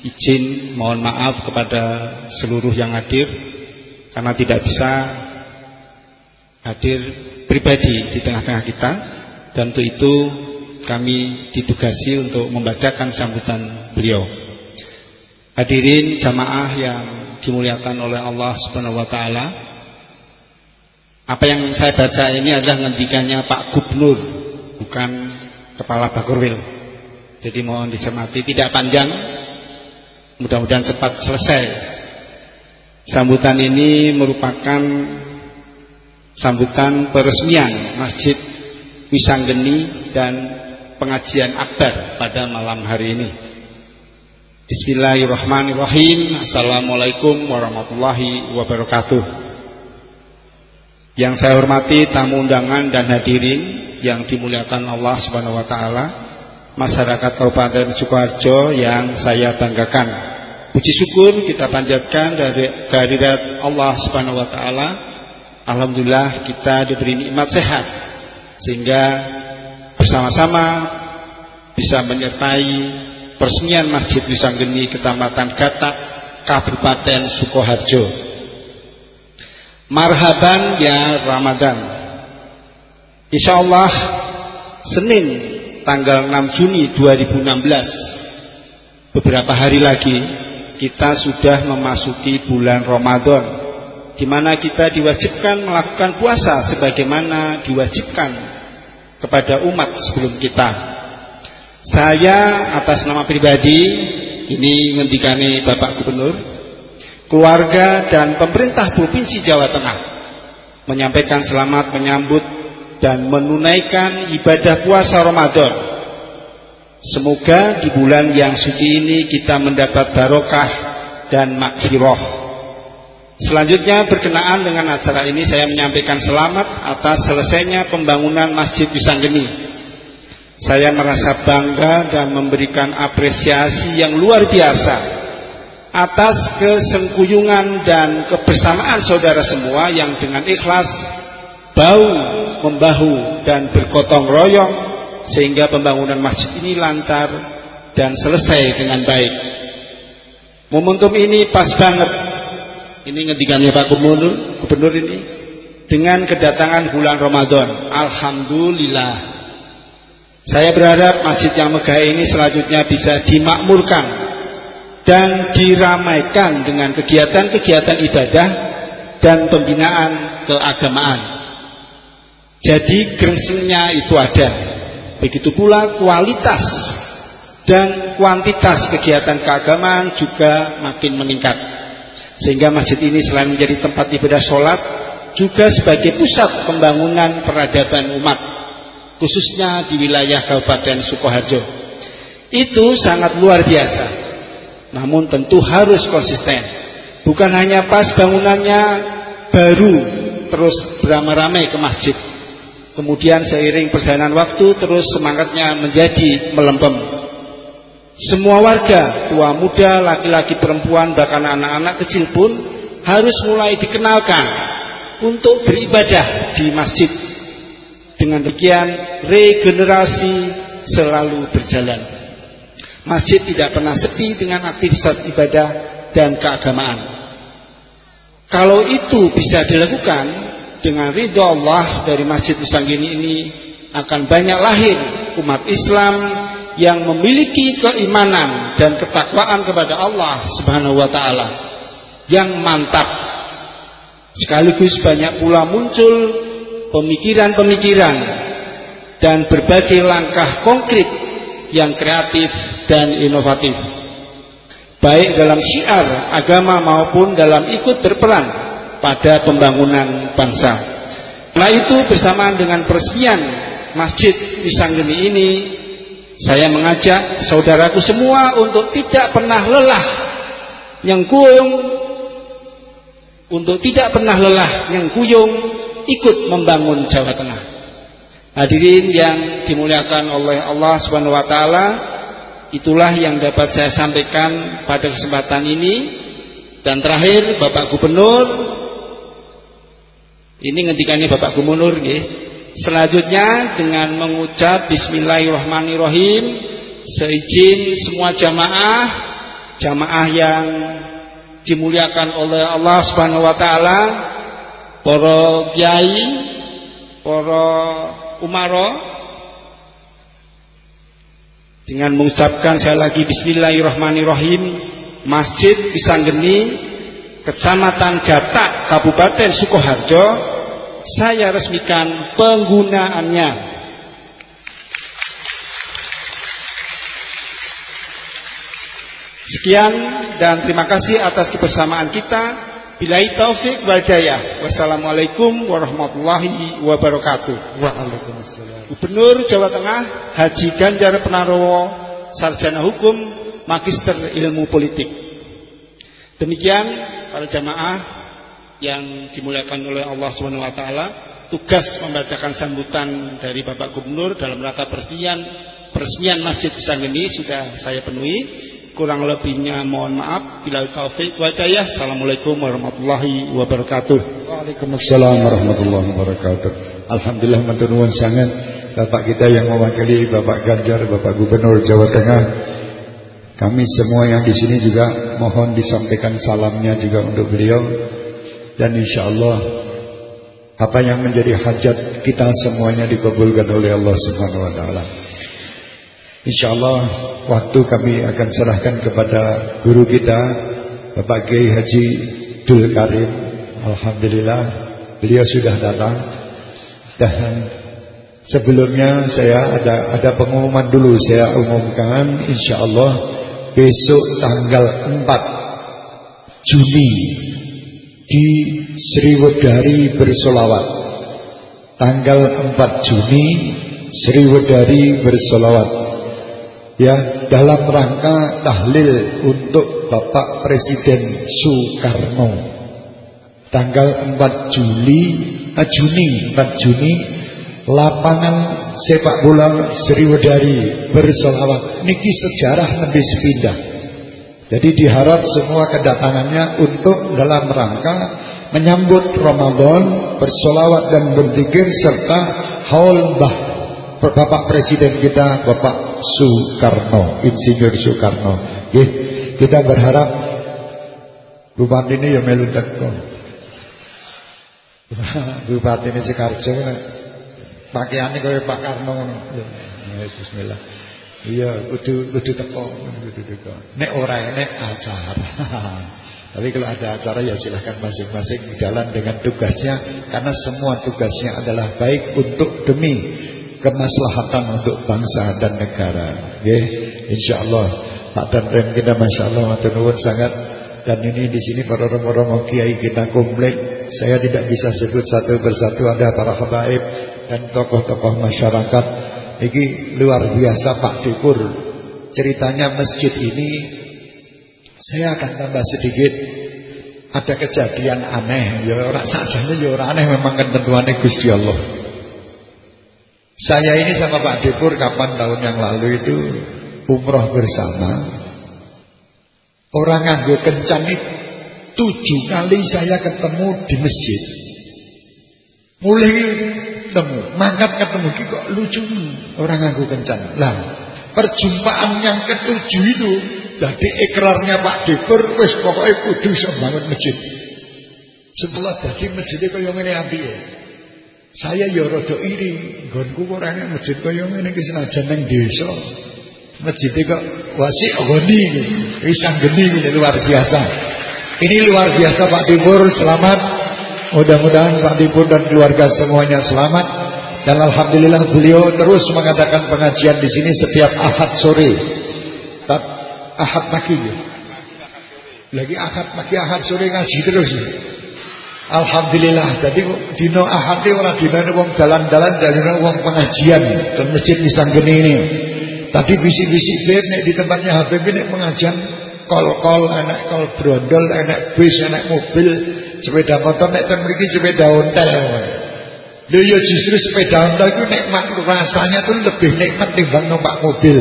izin mohon maaf kepada seluruh yang hadir karena tidak bisa hadir pribadi di tengah-tengah kita dan untuk itu kami ditugasi untuk membacakan sambutan beliau. Hadirin jamaah yang dimuliakan oleh Allah Subhanahu wa taala. Apa yang saya baca ini adalah ngendikannya Pak Gubernur, bukan Kepala Bakurwil. Jadi mohon dicermati tidak panjang. Mudah-mudahan cepat selesai. Sambutan ini merupakan sambutan peresmian Masjid Wisanggeni dan pengajian akbar pada malam hari ini. Bismillahirrahmanirrahim. Assalamualaikum warahmatullahi wabarakatuh. Yang saya hormati tamu undangan dan hadirin yang dimuliakan Allah Subhanahu wa taala, masyarakat Kabupaten Sukoharjo yang saya banggakan. Puji syukur kita panjatkan dari kehadirat Allah Subhanahu wa taala. Alhamdulillah kita diberi nikmat sehat sehingga bersama-sama bisa menyertai peresmian Masjid Wisanggeni Kecamatan Gatak Kabupaten Sukoharjo. Marhaban ya Ramadan. Insya Allah Senin tanggal 6 Juni 2016 beberapa hari lagi kita sudah memasuki bulan Ramadan di mana kita diwajibkan melakukan puasa sebagaimana diwajibkan kepada umat sebelum kita. Saya atas nama pribadi ini ngendikane Bapak Gubernur, keluarga dan pemerintah Provinsi Jawa Tengah menyampaikan selamat menyambut dan menunaikan ibadah puasa Ramadan. Semoga di bulan yang suci ini kita mendapat barokah dan makfirah Selanjutnya berkenaan dengan acara ini saya menyampaikan selamat atas selesainya pembangunan Masjid Wisanggeni. Saya merasa bangga dan memberikan apresiasi yang luar biasa atas kesengkuyungan dan kebersamaan saudara semua yang dengan ikhlas bau membahu dan bergotong royong sehingga pembangunan masjid ini lancar dan selesai dengan baik. Momentum ini pas banget ini ngedikannya Pak Gubernur, Gubernur ini dengan kedatangan bulan Ramadan. Alhamdulillah. Saya berharap masjid yang megah ini selanjutnya bisa dimakmurkan dan diramaikan dengan kegiatan-kegiatan ibadah dan pembinaan keagamaan. Jadi gersingnya itu ada. Begitu pula kualitas dan kuantitas kegiatan keagamaan juga makin meningkat. Sehingga masjid ini selain menjadi tempat ibadah sholat Juga sebagai pusat pembangunan peradaban umat Khususnya di wilayah Kabupaten Sukoharjo Itu sangat luar biasa. Namun tentu harus konsisten. Bukan hanya pas bangunannya baru terus beramai-ramai ke masjid. Kemudian seiring perjalanan waktu terus semangatnya menjadi melempem. Semua warga, tua muda, laki-laki, perempuan, bahkan anak-anak kecil pun harus mulai dikenalkan untuk beribadah di masjid. Dengan demikian regenerasi selalu berjalan. Masjid tidak pernah sepi dengan aktivitas ibadah dan keagamaan. Kalau itu bisa dilakukan dengan ridho Allah dari Masjid Nusanggini ini akan banyak lahir umat Islam yang memiliki keimanan dan ketakwaan kepada Allah Subhanahu wa taala yang mantap. Sekaligus banyak pula muncul pemikiran-pemikiran dan berbagai langkah konkret yang kreatif dan inovatif. Baik dalam syiar agama maupun dalam ikut berperan pada pembangunan bangsa. Nah itu bersamaan dengan peresmian Masjid Wisanggeni ini saya mengajak saudaraku semua untuk tidak pernah lelah nyengkuyung untuk tidak pernah lelah nyengkuyung ikut membangun Jawa Tengah. Hadirin yang dimuliakan oleh Allah Subhanahu wa taala, itulah yang dapat saya sampaikan pada kesempatan ini. Dan terakhir Bapak Gubernur ini ngentikannya Bapak Gubernur nggih. Selanjutnya dengan mengucap bismillahirrahmanirrahim seizin semua jamaah jamaah yang dimuliakan oleh Allah Subhanahu wa taala, para kiai, para umaro. Dengan mengucapkan saya lagi bismillahirrahmanirrahim Masjid Pisanggeni Kecamatan Gatak Kabupaten Sukoharjo saya resmikan penggunaannya Sekian dan terima kasih atas kebersamaan kita. Bilai taufik wal hidayah. Wassalamualaikum warahmatullahi wabarakatuh. Waalaikumsalam. Gubernur Jawa Tengah Haji Ganjar Pranowo, sarjana hukum, magister ilmu politik. Demikian para jamaah yang dimuliakan oleh Allah Subhanahu wa taala, tugas membacakan sambutan dari Bapak Gubernur dalam rangka peresmian peresmian Masjid Pisanggeni sudah saya penuhi. Kurang lebihnya mohon maaf. Bila taufik wa hidayah. Assalamualaikum warahmatullahi wabarakatuh. Waalaikumsalam warahmatullahi wabarakatuh. Alhamdulillah matur sangat Bapak kita yang mewakili Bapak Ganjar, Bapak Gubernur Jawa Tengah. Kami semua yang di sini juga mohon disampaikan salamnya juga untuk beliau dan insya Allah apa yang menjadi hajat kita semuanya dikabulkan oleh Allah Subhanahu Wa Taala. InsyaAllah waktu kami akan serahkan kepada guru kita Bapak Kiai Haji Dul Karim. Alhamdulillah beliau sudah datang. Dan sebelumnya saya ada ada pengumuman dulu saya umumkan. InsyaAllah besok tanggal 4 Juni di Sriwedari bersolawat. Tanggal 4 Juni Sriwedari bersolawat. Ya dalam rangka tahlil untuk Bapak Presiden Soekarno. Tanggal 4 Juli eh, Juni 4 Juni lapangan sepak bola Sriwedari bersolawat. Niki sejarah lebih sepindah jadi diharap semua kedatangannya untuk dalam rangka menyambut Ramadan bersolawat dan berzikir serta haul bah Bapak Presiden kita Bapak Soekarno, Insinyur Soekarno. Oke, kita berharap Bupati ini ya melu teko. *laughs* Bupati ini Sikarjo pakaiannya kaya Pak Karno Ya, bismillah. Iya, kudu kudu teko, kudu teko. Nek ora nek acara. *laughs* Tapi kalau ada acara ya silahkan masing-masing jalan dengan tugasnya Karena semua tugasnya adalah baik untuk demi kemaslahatan untuk bangsa dan negara. Nggih, insyaallah Pak dan kita masyaallah matur nuwun sangat dan ini di sini para romo-romo kiai kita komplit. Saya tidak bisa sebut satu persatu ada para habaib dan tokoh-tokoh masyarakat. Ini luar biasa Pak Dukur ceritanya masjid ini saya akan tambah sedikit ada kejadian aneh ya orang sajane ya orang aneh memang kan tentuane Gusti Allah. Saya ini sama Pak Depur kapan tahun yang lalu itu umroh bersama. Orang nganggo kencan itu tujuh kali saya ketemu di masjid. Mulai ketemu, mangkat ketemu iki kok lucu orang nganggo kencan. Lah, perjumpaan yang ketujuh itu jadi ikrarnya Pak Depur wis pokoknya kudu bangun masjid. Sebelah dadi masjidnya kaya ngene apike. Saya ya rada iri, nggonku ora masjid kaya ngene iki senajan ning desa. Masjid kok wasi goni Isang geni luar biasa. Ini luar biasa Pak Timur, selamat. Mudah-mudahan Pak Timur dan keluarga semuanya selamat. Dan alhamdulillah beliau terus mengadakan pengajian di sini setiap Ahad sore. Tat Ahad pagi ya. Lagi Ahad pagi Ahad sore ngaji terus. Alhamdulillah. Jadi dino Ahad orang dino wong dalan-dalan dan wong pengajian dan masjid Nisanggeni ini. Tadi bisik-bisik beb nek di tempatnya Habib nek pengajian kol-kol anak kol brondol anak bis anak mobil sepeda motor nek ten mriki sepeda ontel. Lho ya justru sepeda ontel itu nikmat rasanya tuh lebih nikmat timbang numpak mobil.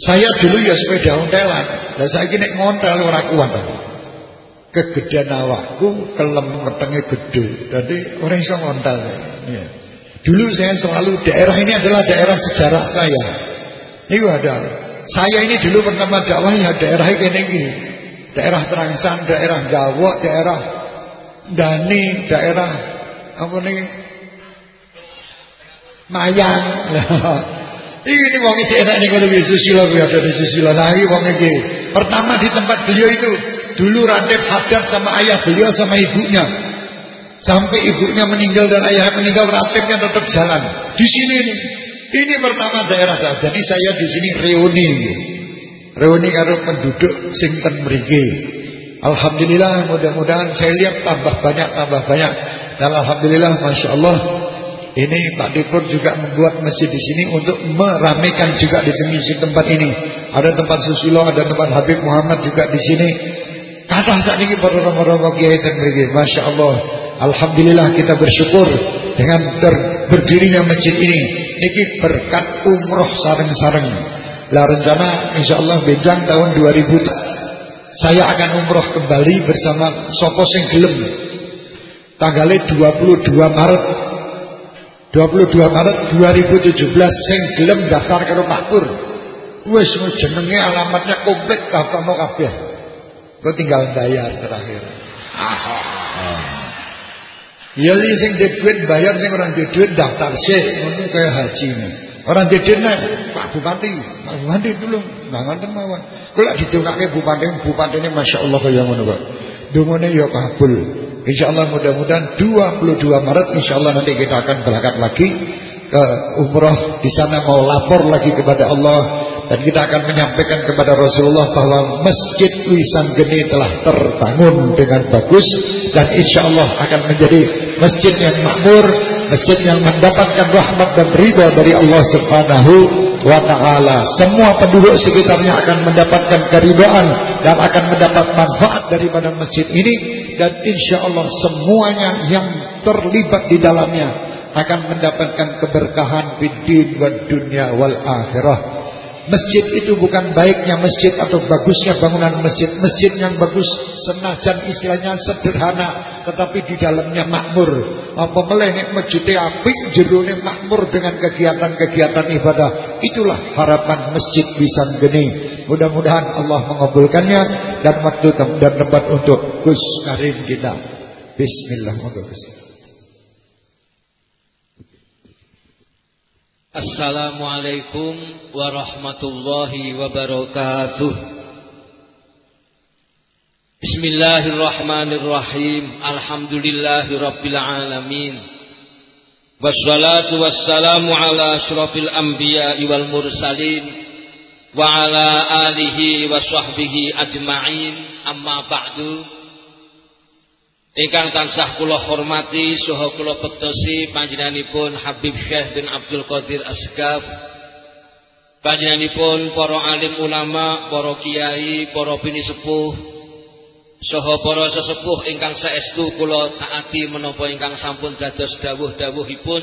Saya dulu ya sepeda ontelan. Lah saiki nek ngontel ora kuat aku. Kegedean awakku, kelem wetenge gede. Jadi orang iso ngontel. Ya. Dulu saya selalu daerah ini adalah daerah sejarah saya. Itu ada. Saya ini dulu pertama dakwah ya daerah ini ini. Daerah Trangsan, daerah Gawok, daerah Dani, daerah apa nih? Mayang. *laughs* ini wong iki enak kalau di ya dari susilo. Nah ini wong iki. Pertama di tempat beliau itu dulu Radep Haddad sama ayah beliau sama ibunya. Sampai ibunya meninggal dan ayah meninggal Radepnya tetap jalan. Di sini nih. Ini pertama daerah Jadi saya di sini reuni. Reuni karo penduduk Singten mriki. Alhamdulillah mudah-mudahan saya lihat tambah banyak tambah banyak. Dan alhamdulillah masya Allah ini Pak Dipur juga membuat masjid di sini untuk meramaikan juga di tempat tempat ini. Ada tempat Susilo, ada tempat Habib Muhammad juga di sini. Kata saat ini para romo-romo kiai dan mriki. Masya Allah. Alhamdulillah kita bersyukur dengan berdirinya masjid ini. Ini berkat umroh sareng-sareng. Lah rencana insya Allah benjang tahun 2000 saya akan umroh kembali bersama Sopo sing gelem. Tanggalnya 22 Maret 22 Maret 2017 sing gelem daftar ke rumah pur. Wis jenenge alamatnya komplit daftarno kabeh. Kok tinggal bayar terakhir. Ya li sing duit bayar sing orang duit daftar sih ngono kaya haji nih. Orang nek Pak Bupati, Pak Bupati tolong mangan mawon. Kula didongake Bupati, Bupatine masyaallah kaya ngono kok. Dungane ya kabul. Insyaallah mudah-mudahan 22 Maret insyaallah nanti kita akan berangkat lagi ke umroh di sana mau lapor lagi kepada Allah dan kita akan menyampaikan kepada Rasulullah bahwa Masjid Wisan Geni telah terbangun dengan bagus dan insya Allah akan menjadi masjid yang makmur, masjid yang mendapatkan rahmat dan ridha dari Allah Subhanahu wa taala. Semua penduduk sekitarnya akan mendapatkan keridhaan dan akan mendapat manfaat daripada masjid ini dan insya Allah semuanya yang terlibat di dalamnya akan mendapatkan keberkahan di dunia wal akhirah. Masjid itu bukan baiknya masjid atau bagusnya bangunan masjid. Masjid yang bagus senajan istilahnya sederhana tetapi di dalamnya makmur. Apa meleh masjidnya apik jerone makmur dengan kegiatan-kegiatan ibadah. Itulah harapan Masjid Bisan Geni. Mudah-mudahan Allah mengabulkannya dan waktu dan tempat untuk Gus Karim kita. Bismillah. Assalamualaikum warahmatullahi wabarakatuh. Bismillahirrahmanirrahim. Alhamdulillahi rabbil alamin. Wassalatu wassalamu ala ashrafil anbiya wal mursalin Wa ala alihi wa sahbihi ajma'in. Amma ba'du Ingkang tansah kula hormati saha kula petosi panjenenganipun Habib Syekh bin Abdul Qadir Asgaf. Panjenenganipun para alim ulama, para kiai, para bini sepuh saha para sesepuh ingkang saestu kula taati menapa ingkang sampun dados dawuh-dawuhipun.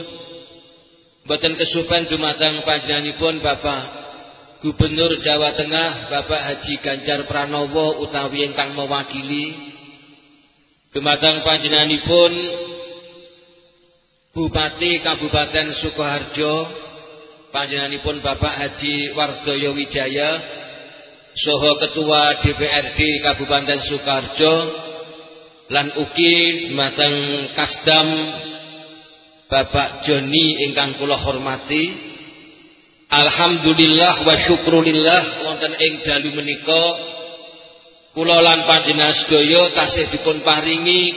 Boten kesupen dumateng panjenenganipun Bapak Gubernur Jawa Tengah Bapak Haji Ganjar Pranowo utawi ingkang mewakili dumateng panjenenganipun Bupati Kabupaten Sukoharjo panjenenganipun Bapak Haji Wardoyo Wijaya Soho Ketua DPRD Kabupaten Sukoharjo lan ugi mateng Kasdam Bapak Joni ingkang kula hormati. Alhamdulillah wa syukrulillah wonten ing dalu menika kula lan sedaya tasih dipun paringi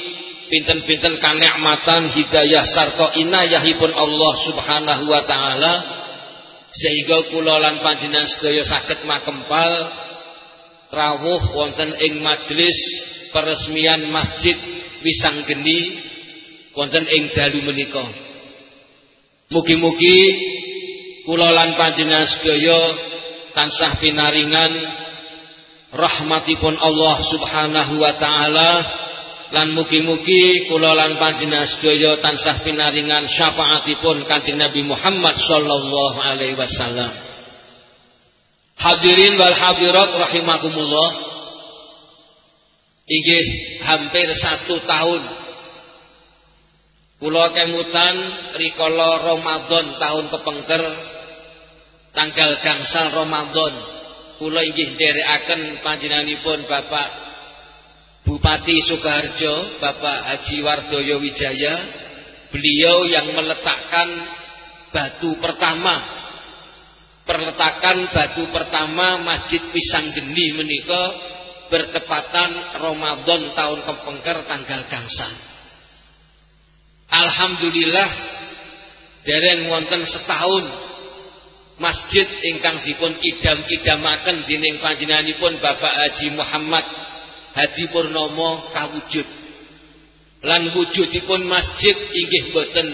pinten-pinten kanikmatan hidayah sarta inayahipun Allah Subhanahu wa taala sehingga kula lan panjenengan sedaya makempal rawuh wonten ing majelis peresmian Masjid Wisanggeni wonten ing dalu menika. Mugi-mugi kula lan panjenengan sedaya tansah pinaringan rahmatipun Allah Subhanahu wa taala lan mugi-mugi kula lan panjenengan sedaya tansah pinaringan syafaatipun Kanjeng Nabi Muhammad sallallahu alaihi wasallam. Hadirin wal hadirat rahimakumullah. Inggih hampir satu tahun kula kemutan rikala Ramadan tahun kepengker tanggal gangsal Ramadan kula inggih nderekaken panjenenganipun Bapak Bupati Sukoharjo Bapak Haji Wardoyo Wijaya beliau yang meletakkan batu pertama perletakan batu pertama Masjid Pisang Geni menika bertepatan Ramadan tahun kepengker tanggal gangsal Alhamdulillah dereng wonten setahun masjid ingkang dipun idam-idamaken dening panjenenganipun Bapak Haji Muhammad Haji Purnomo kawujud. Lan wujudipun masjid inggih boten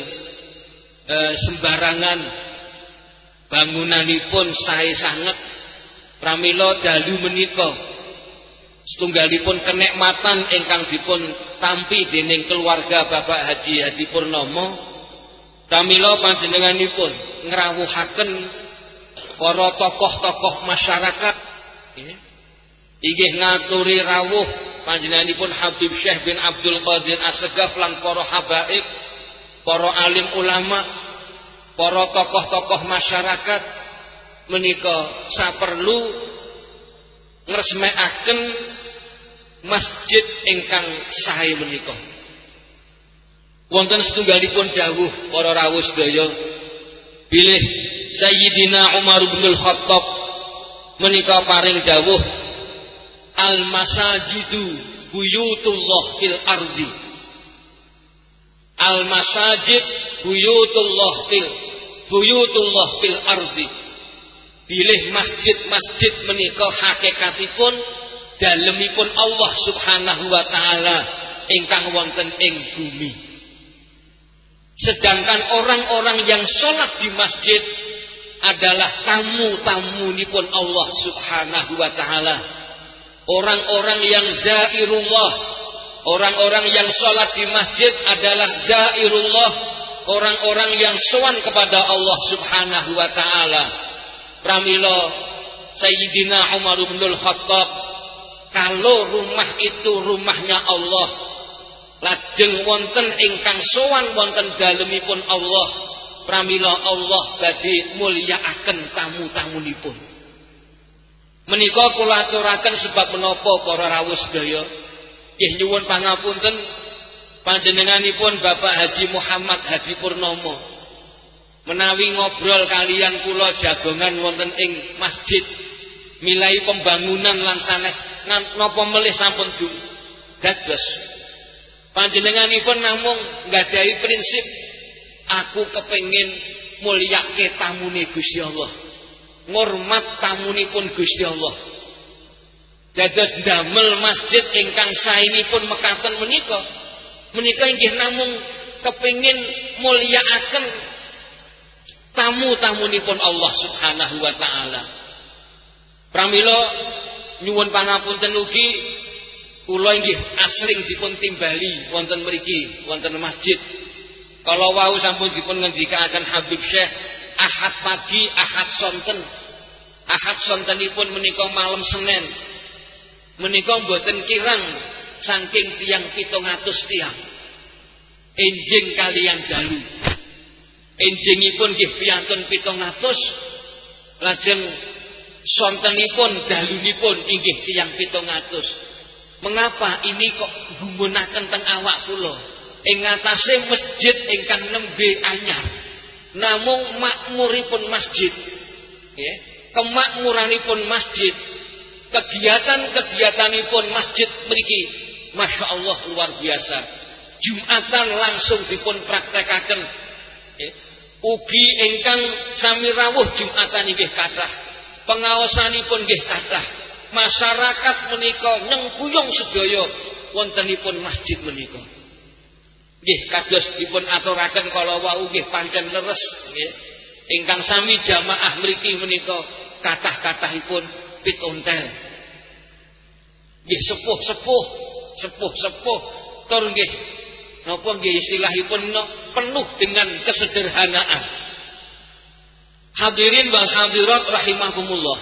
e, sembarangan. Bangunanipun sae sanget. Pramila dalu menika setunggalipun kenikmatan ingkang dipun tampi dening keluarga Bapak Haji Haji Purnomo pramila panjenenganipun ngrawuhaken para tokoh-tokoh masyarakat Inggih ngaturi rawuh panjenenganipun Habib Syekh bin Abdul Qadir Asegaf lan para habaib, para alim ulama, para tokoh-tokoh masyarakat menika saperlu ngresmekaken masjid ingkang sae menika. Wonten setunggalipun dawuh para rawuh sedaya bilih Sayyidina Umar bin Al-Khattab menika paring dawuh al masajidu buyutullah fil ardi. Al masajid buyutullah fil buyutullah fil ardi. Pilih masjid-masjid menika hakikatipun dalemipun Allah Subhanahu wa taala ingkang wonten ing bumi. Sedangkan orang-orang yang sholat di masjid adalah tamu-tamunipun Allah Subhanahu wa taala. Orang-orang yang zairullah Orang-orang yang sholat di masjid adalah zairullah Orang-orang yang sowan kepada Allah subhanahu wa ta'ala. Pramilo Sayyidina Umar bin Khattab Kalau rumah itu rumahnya Allah Lajeng wonten ingkang sowan wonten dalemipun Allah Pramila Allah badi mulyaaken tamu-tamunipun Menika kula aturaken sebab menapa para rawuh sedaya. Nggih nyuwun pangapunten panjenenganipun Bapak Haji Muhammad Hadi Purnomo. Menawi ngobrol kalian kula jagongan wonten ing masjid milai pembangunan lan sanes napa melih sampun dados. Panjenenganipun namung nggadahi prinsip aku kepengin mulyake tamune Gusti Allah ngurmat tamunipun Gusti Allah. Dados damel masjid ingkang saenipun mekaten menika. Menika inggih namung kepingin mulyakaken tamu-tamunipun Allah Subhanahu wa taala. Pramila nyuwun pangapunten ugi kula inggih asring dipun timbali wonten mriki wonten masjid. Kalau wau sampun dipun ngendikaken Habib Syekh Ahad pagi, Ahad sonten. Ahad sontenipun menika malam Senin. Menika mboten kirang saking tiang 700 tiang. Enjing kalian dalu. Enjingipun nggih piyantun 700. Lajeng sontenipun dalunipun inggih tiang 700. Mengapa ini kok gumunaken teng awak kula? Ing ngatasé masjid ingkang nembe anyar. Namung makmuripun masjid. Nggih, kemakmuranipun masjid. Kegiatan-kegiatanipun masjid mriki Masya Allah luar biasa. Jumatan langsung dipun praktekaken. Nggih. Ugi ingkang sami rawuh Jumatan inggih kathah. Pengaosanipun nggih kathah. Masyarakat menika nyengkuyung sedaya wontenipun masjid menika. Nggih kados dipun aturaken kala wau nggih pancen leres nggih. Ingkang sami jamaah mriki menika kathah-kathahipun pituntel. Nggih sepuh-sepuh, sepuh-sepuh tur nggih napa nggih istilahipun penuh dengan kesederhanaan. Hadirin wal hadirat rahimakumullah.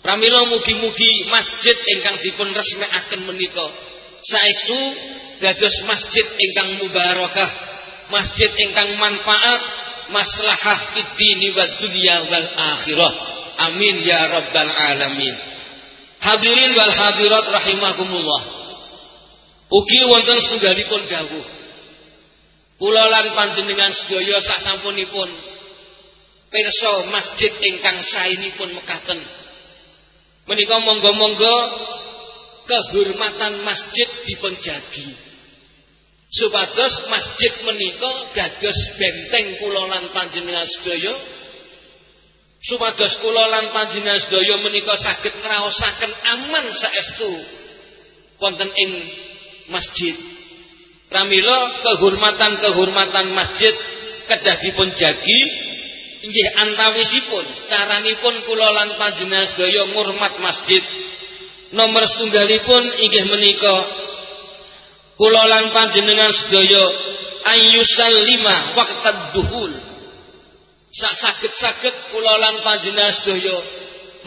Pramila mugi-mugi masjid ingkang dipun resmekaken menika saestu dados masjid ingkang mubarakah, masjid ingkang manfaat, maslahah fid dini wad dunya wal akhirah. Amin ya rabbal alamin. Hadirin wal hadirat rahimakumullah. Ugi wonten setunggalipun dawuh. Kula lan panjenengan sedaya sak sampunipun pirsa masjid ingkang saenipun mekaten. Menika monggo-monggo kehormatan masjid dipunjagi. Supados masjid menika dados benteng kula lan panjenengan sedaya. Supados kula lan panjenengan sedaya menika saged ngraosaken aman saestu wonten ing masjid. Pramila kehormatan-kehormatan masjid kedah dipun jagi nggih antawisipun caranipun kula lan panjenengan sedaya ngurmat masjid. Nomor setunggalipun inggih menika kula lan panjenengan sedaya ayyusallima waqtad duhul. Sak saged-saged kula lan panjenengan sedaya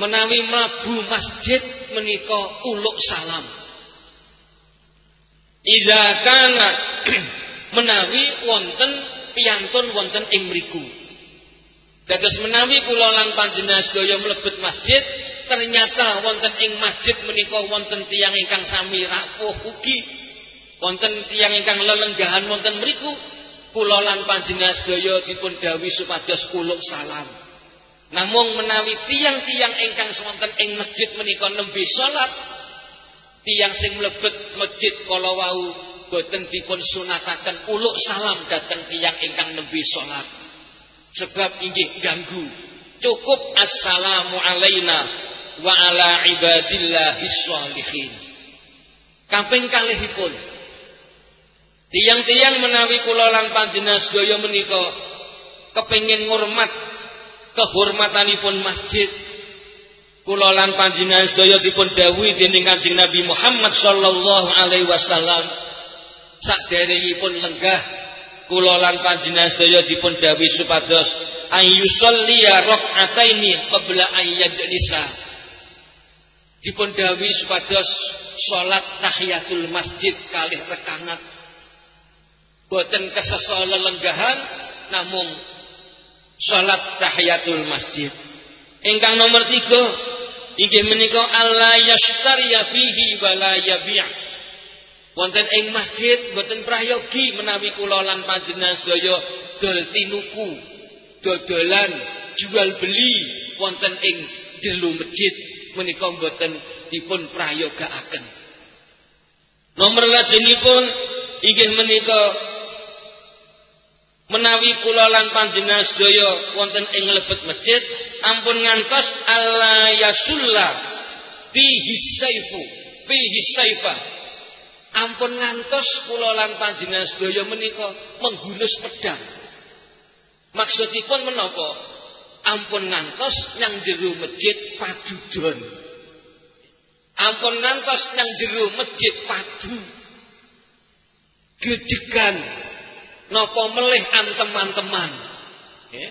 menawi mlebu masjid menika uluk salam. Idza kana *clears throat* menawi wonten piyantun wonten ing mriku. Dados menawi kula lan panjenengan sedaya mlebet masjid, ternyata wonten ing masjid menika wonten tiyang ingkang sami rapuh ugi. Wonten tiyang ingkang lelenggahan wonten mriku, kula lan panjenengan sedaya dipun dawuhi supados kuluk salam. Namung menawi tiyang-tiyang ingkang wonten ing masjid menika nembe salat, tiyang sing mlebet masjid kala wau boten dipun sunataken uluk salam dhateng tiyang ingkang nembe salat. Sebab inggih ganggu. Cukup assalamu alaina wa ala ibadillahis sholihin. Kaping kalihipun. Tiang-tiang menawi kula lan panjenengan sedaya menika kepengin ngurmat kehormatanipun masjid. Kula lan panjenengan sedaya dipun dawuhi dening Kanjeng Nabi Muhammad sallallahu alaihi wasallam. Sakderengipun lenggah kula lan panjenengan sedaya dipun dawuhi supados ayyusalliya rakaataini qabla ayyajlisa dipun dawuhi supados salat tahiyatul masjid kalih rekangat boten kesesa lelenggahan namung salat tahiyatul masjid. Ingkang nomor tiga inggih menika alla yashtariya fihi wa la yabi' wonten ing masjid boten prayogi menawi kula lan panjenengan sedaya dol tinuku dodolan jual beli wonten ing jero masjid menika boten dipun prayogakaken nomor lajengipun inggih menika menawi kula lan panjenengan sedaya wonten ing lebet masjid ampun ngantos alla yasulla fihi saifu fihi saifa ampun ngantos kula lan panjenengan sedaya menika menghunus pedang Maksudipun menapa? Ampun ngantos nang jero masjid padudon. Ampun ngantos nang jero masjid padu. Gejegan napa melih anteman-teman. Ya.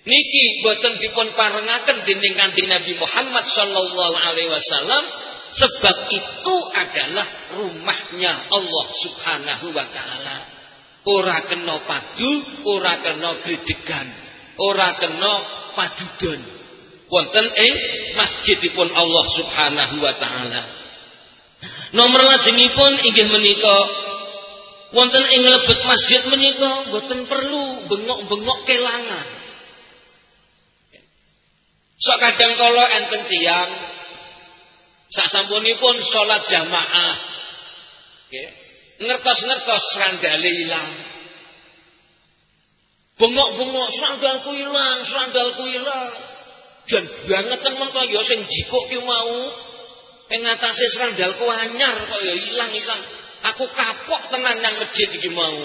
Niki boten dipun parengaken dening Kanjeng Nabi Muhammad sallallahu alaihi wasallam sebab itu adalah rumahnya Allah Subhanahu wa taala. Ora kena padu, ora kena grejegan, ora kena padudon. Wonten ing masjidipun Allah Subhanahu wa taala. Nomor lajengipun inggih menika wonten ing lebet masjid menika boten perlu bengok-bengok kelangan. Sok kadang kala enten tiyang sak sampunipun salat jamaah nggih ngertos-ngertos sandale ilang. Bengok-bengok sandalku ilang, sandalku ilang. Dan bangetan mengko ya sing jikuk ki mau ing ngatasé sandalku anyar kok ya ilang-ilang. Aku kapok tenan nang masjid iki mau.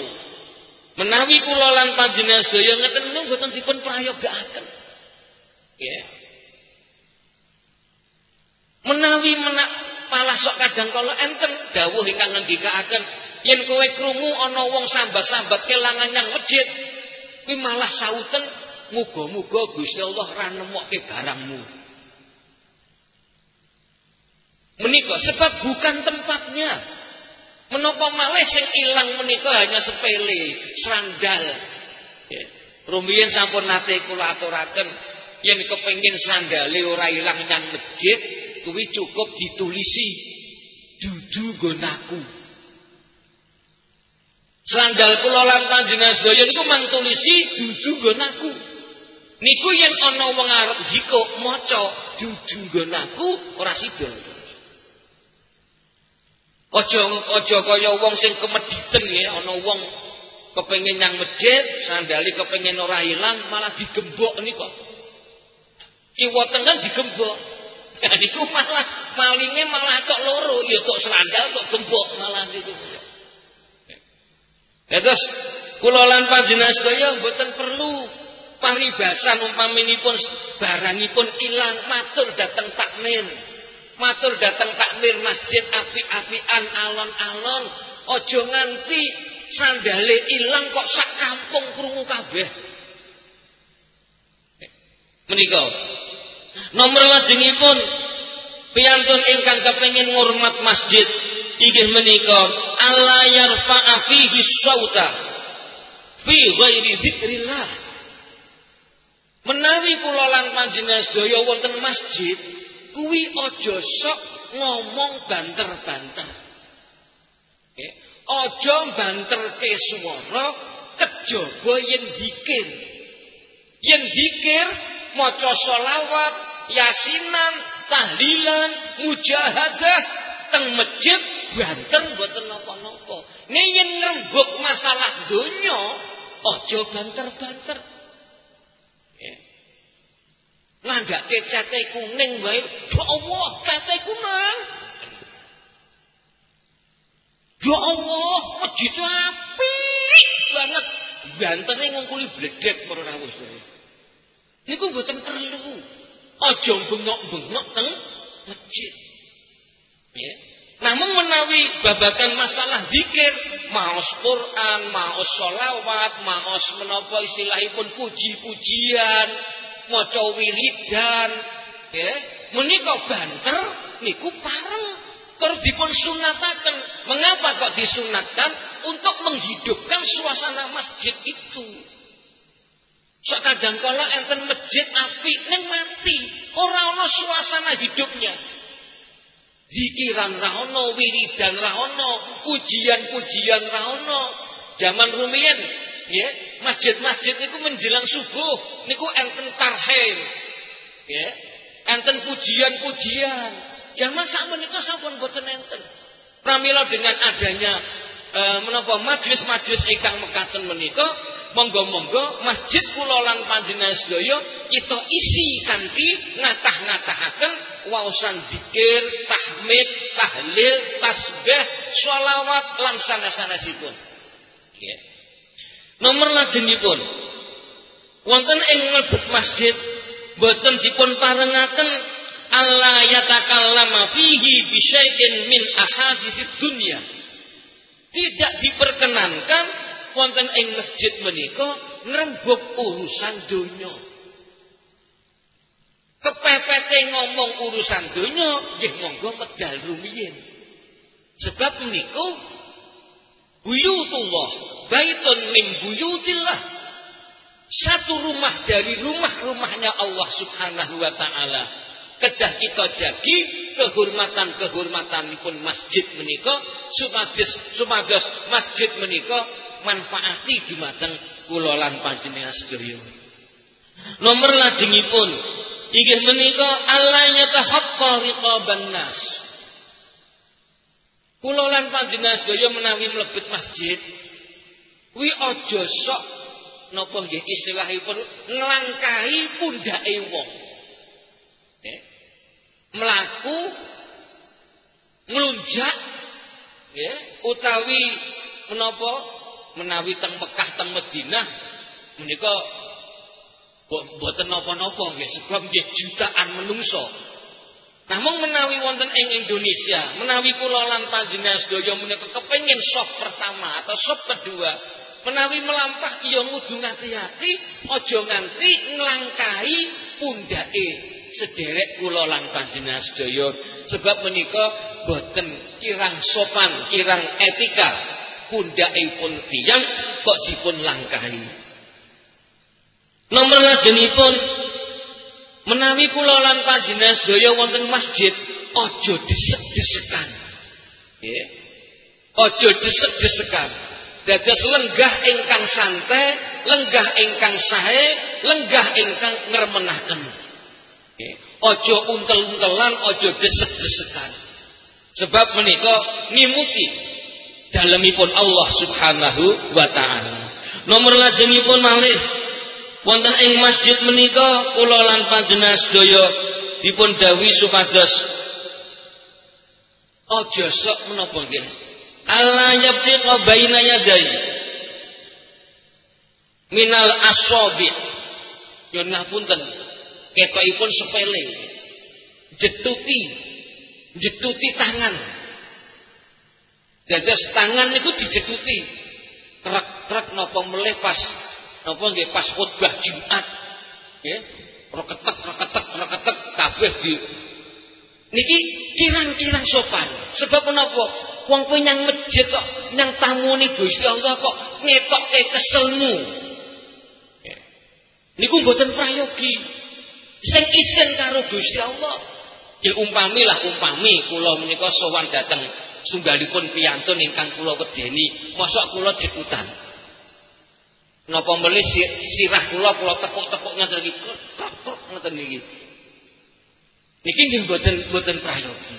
Menawi kula lan panjenengan sedaya ngeten menika mboten dipun prayogakaken. Ya. Menawi menak malah sok kadang kala enten dawuh ingkang ngendikaaken yen kowe krungu ana wong sambat-sambat kelangan nang masjid kuwi malah sauten muga-muga Gusti Allah ra nemokke barangmu. Menika sebab bukan tempatnya. Menapa malih sing ilang menika hanya sepele, sandal. Ya. Rumiyin sampun nate kula aturaken yen kepengin sandale ora ilang nang masjid, kuwi cukup ditulisi dudu gonaku. Sandal kula lan panjenengan sedaya niku mang tulisi dudu gonaku. Niku yen ana wong arep jikuk maca dudu gonaku ora sida. Aja aja kaya wong sing kemediten ya, ana wong kepengin nang masjid, sandali kepengin ora ilang malah digembok nika. Kiwa tengah digembok. Nah, niku malah malinge malah kok loro, ya kok sandal kok gembok malah niku. Ya terus kula lan panjenengan sedaya mboten perlu paribasan umpaminipun barangipun ilang matur dateng takmin. Matur datang takmir masjid api-apian alon-alon. Ojo nganti sandale ilang kok sak kampung krungu kabeh. Menika. Nomor lajengipun piyantun ingkang kepengin ngurmat masjid inggih menika alla yarfa'a fihi sauta fi ghairi dzikrillah. Menawi kula lan panjenengan sedaya wonten masjid kuwi aja sok ngomong banter-banter. Okay. Aja banterke swara kejaba yen zikir. Yen zikir maca selawat, yasinan, tahlilan, mujahadah teng masjid banter mboten napa-napa. Nek yen ngrembug masalah donya aja banter-banter. Ngandhake cete kuning wae ya Allah cete kuning ya Allah masjid apik banget. Gantene ngungkuli bledek para rawuh. Niku mboten perlu. Aja bengok-bengok teng masjid. Ya. Namun menawi babakan masalah zikir, maos Quran, maos solawat, maos menapa istilahipun puji-pujian, maca wiridan ya menika banter niku pareng. Tur dipun sunataken. Mengapa kok disunatkan? Untuk menghidupkan suasana masjid itu. Sekadang kala enten masjid api neng mati. Ora ana suasana hidupnya. Zikiran rahono wiridan rahono pujian-pujian rahono zaman rumiyin ya masjid-masjid niku menjelang subuh niku enten tarhim ya enten pujian-pujian zaman sak menika sampun boten enten pramila dengan adanya e, menapa majlis-majlis ingkang mekaten menika monggo-monggo masjid kula lan panjenengan sedaya kita isi kanthi ngatah-ngatahaken waosan zikir, tahmid, tahlil, tasbih, sholawat lan sanes-sanesipun. Yeah. Nomor lajengipun. Wonten ing mlebet masjid boten dipun parengaken Allah yatakallama fihi bisyai'in min ahaditsid dunya. Tidak diperkenankan wonten ing masjid menika ngrembug urusan donya. Kepepete ngomong urusan donya nggih monggo medal rumiyin. Sebab menika buyutullah. Baitun min buyutillah. Satu rumah dari rumah-rumahnya Allah Subhanahu wa taala. Kedah kita jagi kehormatan-kehormatan pun masjid menika supados supados masjid menika manfaati dumateng kula lan panjenengan sedaya. Nomor lajengipun inggih menika Allah yatahaqqa riqaban nas kula lan panjenengan sedaya menawi mlebet masjid kuwi aja sok napa nggih istilahipun nglangkahi pundake wong eh? melaku ngelunjak ya utawi menapa menawi teng Mekah teng Madinah menika boten napa-napa nggih sebab nggih jutaan menungso namun menawi wonten ing Indonesia menawi kula lan panjenengan sedaya menika kepengin sop pertama atau sop kedua menawi melampah iya ngudu ngati-ati aja nganti nglangkahi pundake sederek kula lan panjenengan sedaya sebab menika boten kirang sopan kirang etika pundakipun tiyang kok dipun langkahi. Nomor lajengipun menawi kula lan panjenengan sedaya wonten masjid aja desek-desekan. Nggih. Aja desek-desekan. Dados lenggah ingkang santai lenggah ingkang sae lenggah ingkang ngremenaken nggih. Aja untel-untelan aja desek-desekan. Sebab menika nimuti dalemipun Allah Subhanahu wa taala. Nomor lajengipun malih wonten ing masjid menika kula lan panjenengan sedaya dipun dawuhi supados. Aja sok menapa nggih? Allah yabtiqa baina yadai minal asabi nyun ngapunten ketokipun sepele. Jetuti. Jetuti tangan. Dados tangan niku dijetuti. Trek-trek napa meleh pas napa nggih pas khutbah Jumat? Nggih. Reketek reketek reketek kabeh di niki kirang-kirang sopan. Sebab menapa? Wong kowe nyang masjid kok nyang tamune Gusti Allah kok ngetokke keselmu. Niku mboten prayogi. Sing isin karo Gusti Allah. Ya umpami lah umpami. Kula menika sowan dateng sunggalipun piyantun ingkang kula wedeni. Mosok kula jekutan napa melih sirah kula kula tepuk-tepuk ngoten iki ngoten niki niki nggih mboten mboten prayogi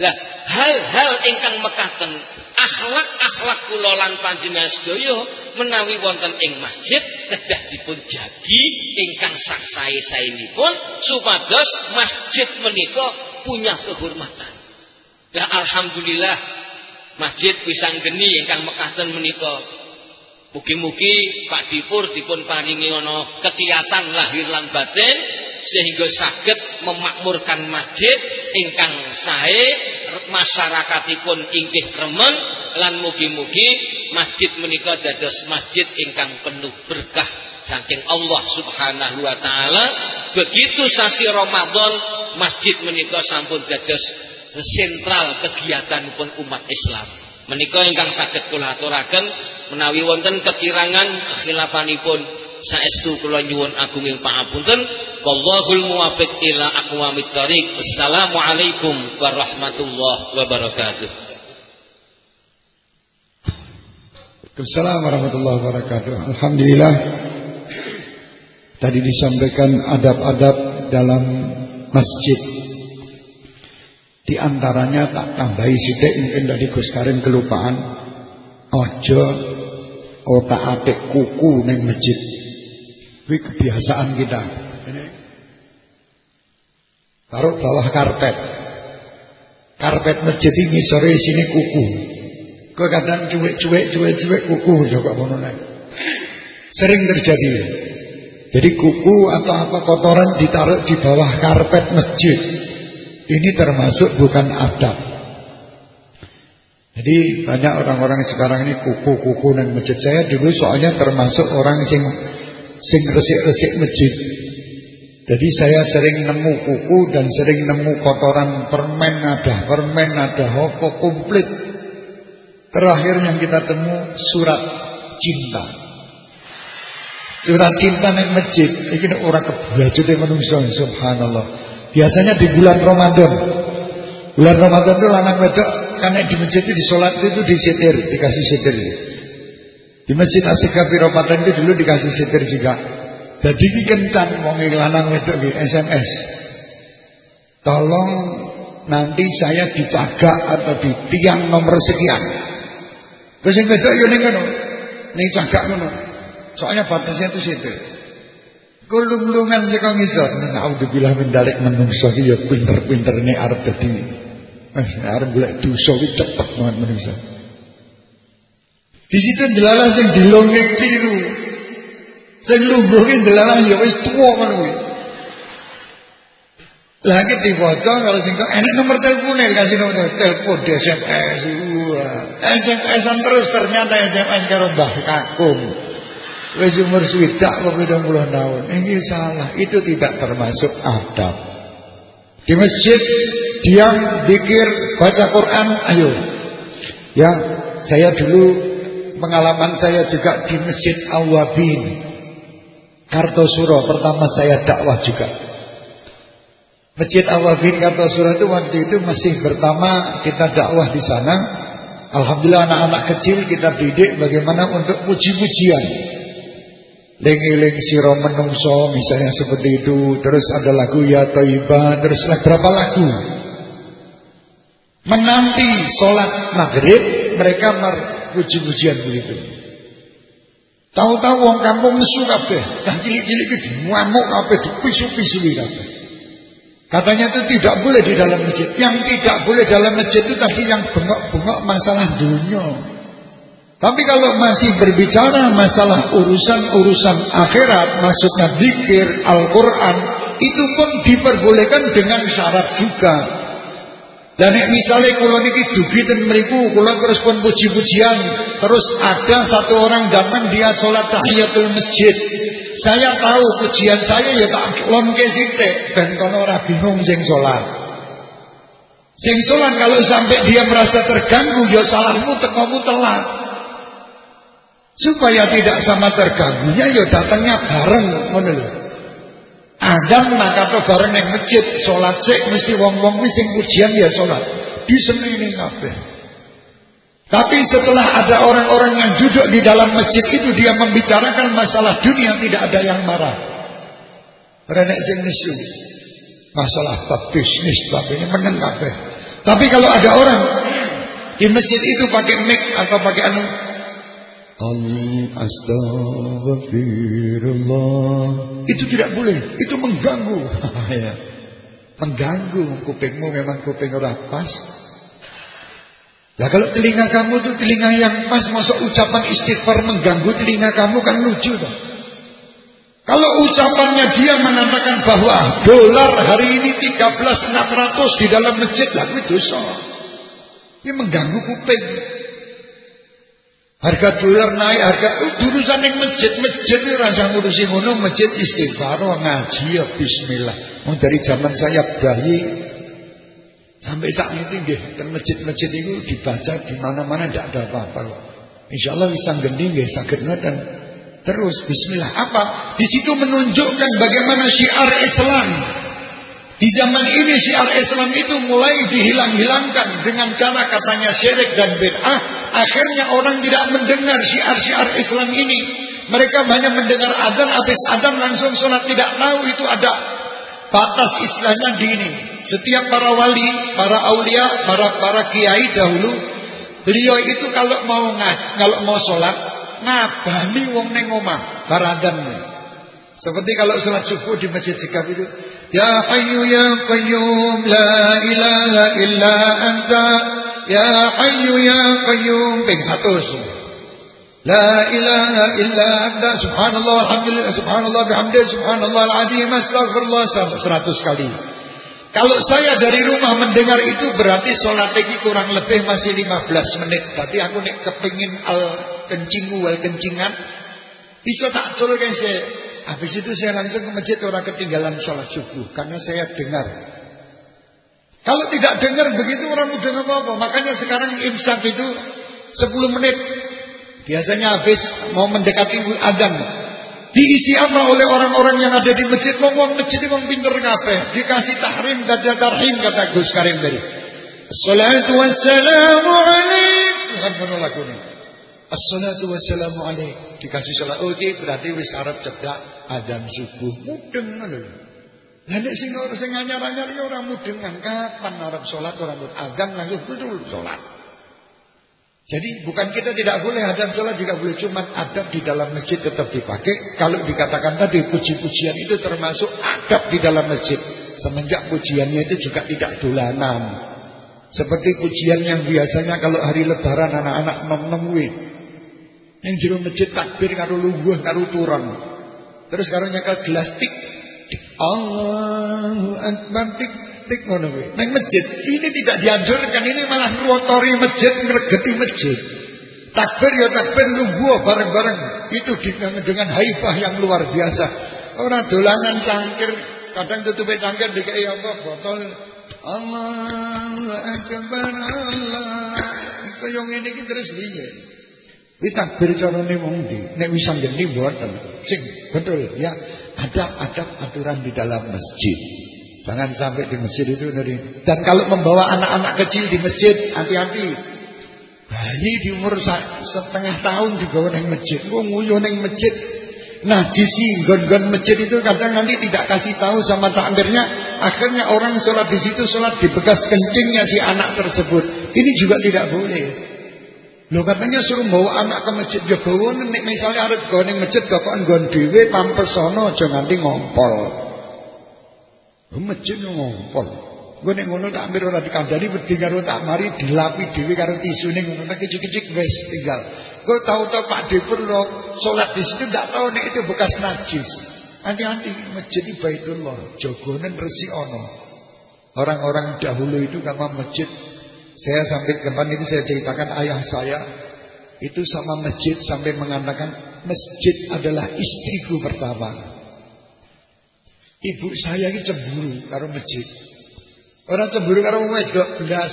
lah hal-hal ingkang mekaten akhlak-akhlak kula lan panjenengan sedaya menawi wonten ing masjid kedah dipun jagi ingkang saksae-saenipun supados masjid menika punya kehormatan. Lah alhamdulillah masjid pisang geni ingkang mekaten menika Mugi-mugi Pak Dipur dipun paringi ana kekiatan lahir lan batin sehingga saged memakmurkan masjid ingkang sae masyarakatipun inggih remen lan mugi-mugi masjid menika dados masjid ingkang penuh berkah saking Allah Subhanahu wa taala. Begitu sasi Ramadan masjid menika sampun dados sentral kegiatanipun umat Islam. Menika ingkang saged kula aturaken menawi wonten kekirangan kekhilafanipun saestu kula nyuwun agunging pangapunten wallahul muwaffiq ila aqwamit thariq assalamu alaikum warahmatullahi wabarakatuh. Assalamualaikum warahmatullahi wabarakatuh. Alhamdulillah Tadi disampaikan adab-adab dalam masjid. Di antaranya tak tambahi sidik mungkin dari Gus Karim kelupaan. Ojo otak atik kuku neng masjid. Ini kebiasaan kita. Ini. Taruh bawah karpet. Karpet masjid ini sore sini kuku. Kau kadang cuek-cuek, cuek-cuek kuku juga mono Sering terjadi. Jadi kuku atau apa kotoran ditaruh di bawah karpet masjid. Ini termasuk bukan adab. Jadi banyak orang-orang sekarang ini kuku-kuku dan masjid saya dulu soalnya termasuk orang sing sing resik-resik masjid. Jadi saya sering nemu kuku dan sering nemu kotoran permen ada, permen ada, hoko komplit. Terakhir yang kita temu surat cinta. Surat cinta yang masjid. Ini orang kebajute manusia subhanallah. Biasanya di bulan Ramadan. Bulan Ramadan itu lanang wedok karena di masjid itu di sholat itu disetir, dikasih setir. Di masjid Asik Ramadan itu dulu dikasih setir juga. Jadi ini kencan wong lanang wedok di SMS. Tolong nanti saya dijaga atau di tiang nomor sekian. Wis sing wedok yo ning ngono. Soalnya batasnya itu situ. Kulung-kulungan sing kok ngisor. Naudzubillah min dalik menungso iki ya pinter-pinterne arep dadi eh golek dosa iki cepet banget menungso. Di situ delalah sing dilongeng keliru. Sing lungguh ki delalah ya wis tuwa ngono kuwi. Lagi kalau sing enak nomor teleponnya kasih nomor telepon di SMS. SMS-an terus ternyata SMS karo Mbah Kakung. Wis umur swidak kok 70 tahun. Ini salah. Itu tidak termasuk adab. Di masjid diam, zikir, baca Quran, ayo. Ya, saya dulu pengalaman saya juga di Masjid Awabin. Kartosuro pertama saya dakwah juga. Masjid Awabin Kartosuro itu waktu itu masih pertama kita dakwah di sana. Alhamdulillah anak-anak kecil kita didik bagaimana untuk puji-pujian. Lengi-lengi siro menungso misalnya seperti itu. Terus ada lagu Ya Toiba. Terus berapa lagu? Menanti sholat maghrib mereka puji-pujian begitu. Tahu-tahu wong kampung nesu kabeh, yang cilik-cilik itu ngamuk kabeh, dipisu-pisu kabeh. Katanya itu tidak boleh di dalam masjid. Yang tidak boleh dalam masjid itu tadi yang bengok-bengok masalah dunia. Tapi kalau masih berbicara masalah urusan-urusan akhirat, maksudnya zikir, Al-Quran, itu pun diperbolehkan dengan syarat juga. Dan misalnya kalau niki dugi dan meriku, kalau terus pun puji-pujian, terus ada satu orang datang dia sholat tahiyatul masjid. Saya tahu pujian saya ya tak lonke sithik ben kono ora bingung sing salat. Sing salat kalau sampai dia merasa terganggu ya salahmu tekomu telat. Supaya tidak sama terganggunya ya datangnya bareng ngono lho. Adang maka bareng yang masjid salat sik mesti wong-wong kuwi sing pujian ya salat. Diseneni kabeh. Tapi setelah ada orang-orang yang duduk di dalam masjid itu dia membicarakan masalah dunia tidak ada yang marah. Renek sing nesu. Masalah bab bisnis, bab ini meneng kabeh. Tapi kalau ada orang di masjid itu pakai mic atau pakai anu Astagfirullah Itu tidak boleh Itu mengganggu *laughs* ya. Mengganggu Kupingmu memang kuping orang pas Nah kalau telinga kamu itu telinga yang pas Masuk ucapan istighfar mengganggu telinga kamu kan lucu tuh. Kalau ucapannya dia mengatakan bahwa dolar hari ini 13.600 di dalam masjid lah itu dosa. Ini mengganggu kuping. Harga dolar naik, harga uh, urusan yang masjid, masjid itu rasa ngurusi ngono, masjid istighfar, ngaji ya bismillah. Mau dari zaman saya bayi Sampai saat ini nggih ten masjid-masjid itu dibaca di mana-mana tidak ada apa-apa kok. Insyaallah bisa gending nggih saged ngoten. Terus bismillah apa? Di situ menunjukkan bagaimana syiar Islam. Di zaman ini syiar Islam itu mulai dihilang-hilangkan dengan cara katanya syirik dan bid'ah. Akhirnya orang tidak mendengar syiar-syiar Islam ini. Mereka hanya mendengar adzan habis adzan langsung sholat tidak tahu itu ada batas istilahnya di ini. Setiap para wali, para aulia, para para kiai dahulu, beliau itu kalau mau ngaj, kalau mau sholat, ngabani wong neng omah, baradan. Seperti kalau sholat subuh di masjid sikap itu, Ya Hayyu Ya Qayyum, La ilaha illa anta, Ya Hayyu Ya Qayyum, ping satu. La ilaha illa anta subhanallah alhamdulillah subhanallah bihamdih subhanallah al-azim astagfirullah sampai 100 kali. Kalau saya dari rumah mendengar itu berarti sholat lagi kurang lebih masih 15 menit. Tapi aku nek kepingin al kencingu wal kencingan bisa tak kan saya. Habis itu saya langsung ke masjid orang ketinggalan sholat subuh karena saya dengar. Kalau tidak dengar begitu orang mudah apa-apa. Makanya sekarang imsak itu 10 menit Biasanya habis mau mendekati adzan. Diisi apa oleh orang-orang yang ada di masjid? Ngomong masjid wong pinter kabeh. Dikasih tahrim dan tarhim kata Gus Karim tadi. Assalatu wassalamu alaik. Bukan ngono lagune. Assalatu wassalamu. Dikasih salat. Oke, okay, berarti wis arep cedak adzan subuh. Mudeng ngono. Lah sing ora sing anyar-anyar ya ora mudeng kapan arep salat ora mudeng adzan langsung betul salat. Jadi bukan kita tidak boleh adab sholat juga boleh cuma adab di dalam masjid tetap dipakai. Kalau dikatakan tadi puji-pujian itu termasuk adab di dalam masjid. Semenjak pujiannya itu juga tidak dolanan. Seperti pujian yang biasanya kalau hari lebaran anak-anak nom-nom Yang jero masjid takbir karo lungguh karo turun. Terus karo nyekel gelas tik Allahu akbar tik tik ngono kuwi. Nang masjid ini tidak dianjurkan, ini malah ngotori masjid, ngregeti masjid. Takbir ya takbir lungguh bareng-bareng. Itu dengan haifah yang luar biasa. Orang dolanan cangkir, kadang tutup cangkir dikai apa botol Allahu akbar Allah. Kaya ngene iki terus piye? Kuwi takbir carane wong ndi? Sanggeni mboten. Sing betul ya. Ada adab aturan di dalam masjid. Jangan sampai di masjid itu dari dan kalau membawa anak-anak kecil di masjid hati-hati. Bayi di umur setengah tahun dibawa di masjid, gua nguyuh di masjid. Nah, jisi gon-gon masjid itu kadang nanti tidak kasih tahu sama takmirnya, akhirnya orang sholat di situ sholat di bekas kencingnya si anak tersebut. Ini juga tidak boleh. Lo katanya suruh bawa anak ke masjid bawa nek misalnya harus gawe ning masjid kok nggon dhewe pampes sono aja nganti ngompol. Masjid ngompol. Gue nek ngono tak ambil ora dikandani wedi karo tak mari dilapi dhewe karo tisune ngono tak kecik-kecik wis tinggal. Gue tahu-tahu Pak Depur salat di situ tidak tahu nek itu bekas najis. Hati-hati masjid itu Baitullah, jogonen resi ono. Orang-orang dahulu itu kama masjid saya sampai depan itu saya ceritakan ayah saya itu sama masjid sampai mengatakan masjid adalah istriku pertama. Ibu saya ini cemburu karo masjid. Orang cemburu karo wedok belas,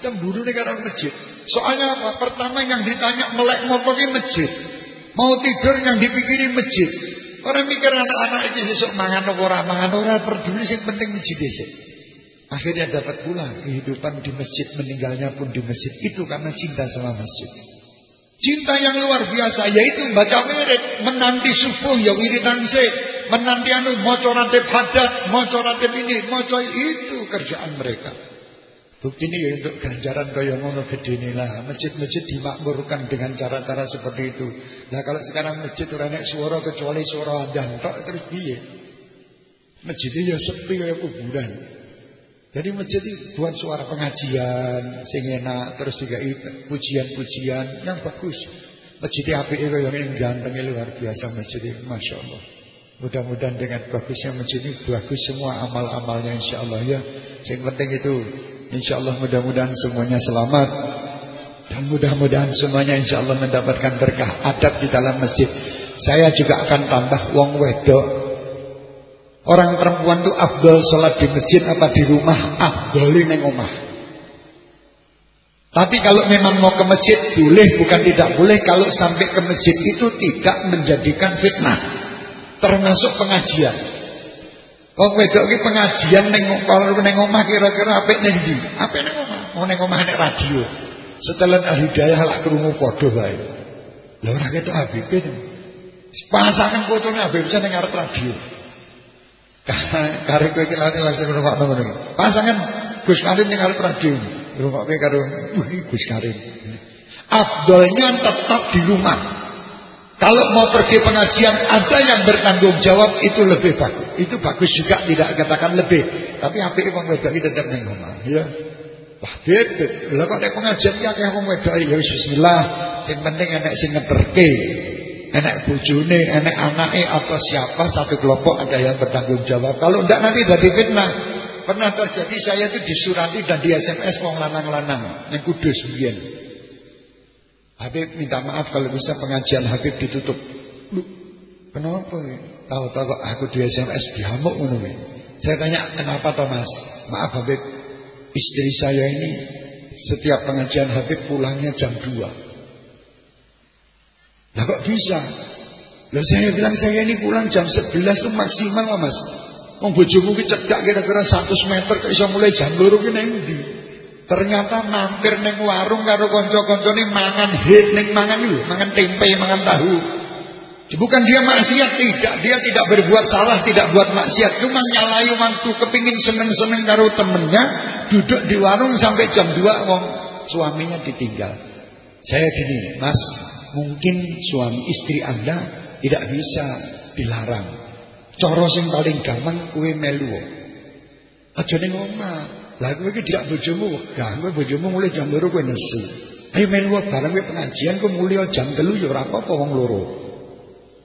cemburu nih karo masjid. Soalnya apa? Pertama yang ditanya melek motor ini masjid. Mau tidur yang dipikiri masjid. Orang mikir anak-anak itu sesuk mangan ora mangan ora peduli sing penting masjid dhisik. Akhirnya dapat pula kehidupan di masjid, meninggalnya pun di masjid. Itu karena cinta sama masjid. Cinta yang luar biasa yaitu baca wirid, menanti subuh ya wiridan sih menanti anu maca ratib hadat, maca ratib ini, maca itu kerjaan mereka. Bukti ini ya untuk ganjaran kaya ngono gedene lah. Masjid-masjid dimakmurkan dengan cara-cara seperti itu. Nah kalau sekarang masjid ora nek suara kecuali suara adzan terus piye? Masjid ya sepi kaya kuburan. Jadi masjid itu suara pengajian sing enak terus juga pujian-pujian yang bagus. Masjid apike kaya ngene ganteng luar biasa masjid Masya Allah. Mudah-mudahan dengan bagusnya masjid ini bagus semua amal-amalnya insya Allah ya. Yang penting itu insya Allah mudah-mudahan semuanya selamat dan mudah-mudahan semuanya insya Allah mendapatkan berkah adab di dalam masjid. Saya juga akan tambah wong wedok. Orang perempuan itu afdol sholat di masjid apa di rumah? Afdolin neng rumah. Tapi kalau memang mau ke masjid boleh bukan tidak boleh kalau sampai ke masjid itu tidak menjadikan fitnah termasuk pengajian. Wong wedok iki pengajian ning kalau ning omah kira-kira apik ning ndi? Apik ning omah, mau ning omah nek radio. Setelan al-hidayah lak krungu padha wae. Lah ora ketok Habib. Pasangan fotone Habib ning ngarep radio. Kare kowe iki lati lagi ngrungokno ngono iki. Pasangan Gus Karim ning ngarep radio. Ngrungokke karo Gus Karim. Afdolnya tetap di rumah. Kalau mau pergi pengajian ada yang bertanggung jawab itu lebih bagus. Itu bagus juga tidak katakan lebih. Tapi api wong wedok itu tetap ning omah, ya. Wah, bebek. Lah kok nek pengajian ki akeh wong wedok ya wis bismillah. Sing penting enek sing ngeterke. Enek bojone, enek anake atau siapa satu kelompok ada yang bertanggung jawab. Kalau ndak nanti jadi fitnah. Pernah terjadi saya itu disurati dan di SMS wong lanang-lanang yang kudus biyen. Habib minta maaf kalau bisa pengajian Habib ditutup. Lu, kenapa? Tahu-tahu aku di SMS dihamuk ngono Saya tanya, "Kenapa Thomas?" Maaf Habib, istri saya ini setiap pengajian Habib pulangnya jam 2. Lah kok bisa? Loh saya bilang saya ini pulang jam 11 itu maksimal Mas. Wong bojomu ki cedak kira-kira 100 meter kok iso mulai jam 2 ki nang ndi? Ternyata mampir neng warung karo kanca-kancane mangan hit neng mangan lho, mangan tempe, mangan tahu. Bukan dia maksiat tidak, dia tidak berbuat salah, tidak buat maksiat, cuma nyalai waktu kepingin seneng-seneng karo temennya, duduk di warung sampai jam 2 wong suaminya ditinggal. Saya gini, Mas, mungkin suami istri Anda tidak bisa dilarang. Coro sing paling gampang kue melu. Aja ning omah. Lah kowe iki dak bojomu wegah, kowe mulai jam 2 kowe nesu. Ayo melu bareng kowe pengajian kowe mulai jam 3 ya ora apa-apa loro.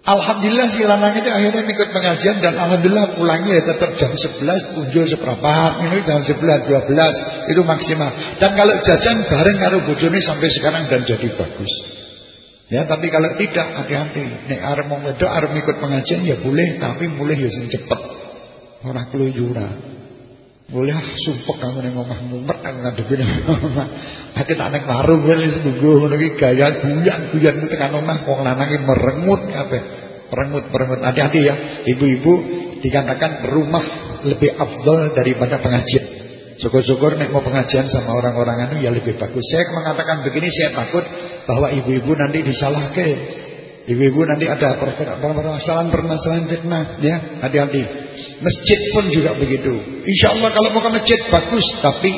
Alhamdulillah si lanang itu akhirnya ikut pengajian dan alhamdulillah pulangnya ya tetap jam 11 unjul seperempat ini jam 11 12 itu maksimal dan kalau jajan bareng karo bojone sampai sekarang dan jadi bagus ya tapi kalau tidak hati-hati nek arep mau wedok arep ikut pengajian ya boleh tapi mulai ya sing cepet ora keluyuran boleh ah, sumpek kamu ning omah ngumet aku ngadepi ning *laughs* omah. Aku tak ning warung wis nunggu ngono iki gaya guyan-guyan tekan omah wong lanang iki merengut kabeh. Merengut-merengut. Hati-hati ya, ibu-ibu dikatakan rumah lebih afdol daripada pengajian. Syukur-syukur nek mau pengajian sama orang-orang itu ya lebih bagus. Saya mengatakan begini saya takut bahwa ibu-ibu nanti disalahke. Ibu-ibu nanti ada permasalahan-permasalahan fitnah ya. Hati-hati. Masjid pun juga begitu. Insya Allah kalau mau ke masjid bagus, tapi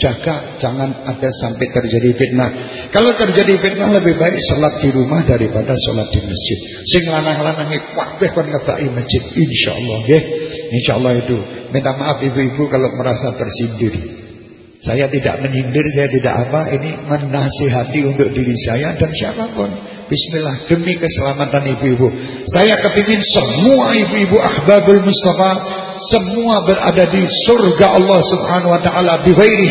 jaga jangan ada sampai terjadi fitnah. Kalau terjadi fitnah lebih baik sholat di rumah daripada sholat di masjid. Sing lanang-lanang kabeh kon ngebaki masjid. Insya Allah, ya. Insya Allah itu. Minta maaf ibu-ibu kalau merasa tersindir. Saya tidak menyindir, saya tidak apa. Ini menasihati untuk diri saya dan siapa pun. Bismillah demi keselamatan ibu-ibu. Saya kepingin semua ibu-ibu ahbabul Mustafa semua berada di surga Allah Subhanahu wa taala bi ghairi.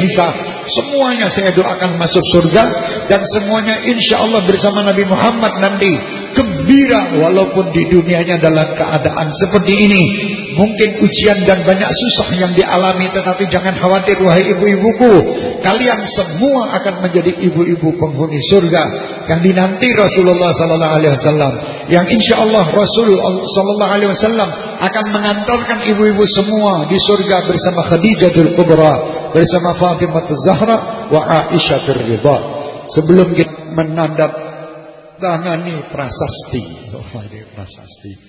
Semuanya saya doakan masuk surga dan semuanya insya Allah bersama Nabi Muhammad nanti gembira walaupun di dunianya dalam keadaan seperti ini. Mungkin ujian dan banyak susah yang dialami tetapi jangan khawatir wahai ibu-ibuku. Kalian semua akan menjadi ibu-ibu penghuni surga yang dinanti Rasulullah wasallam. Yang insya Allah Rasul sallallahu alaihi wasallam akan mengantarkan ibu-ibu semua di surga bersama Khadijatul Kubra, bersama Fatimah Zahra wa Aisyah Ridha. Sebelum kita menandap tangani prasasti. Oh, prasasti.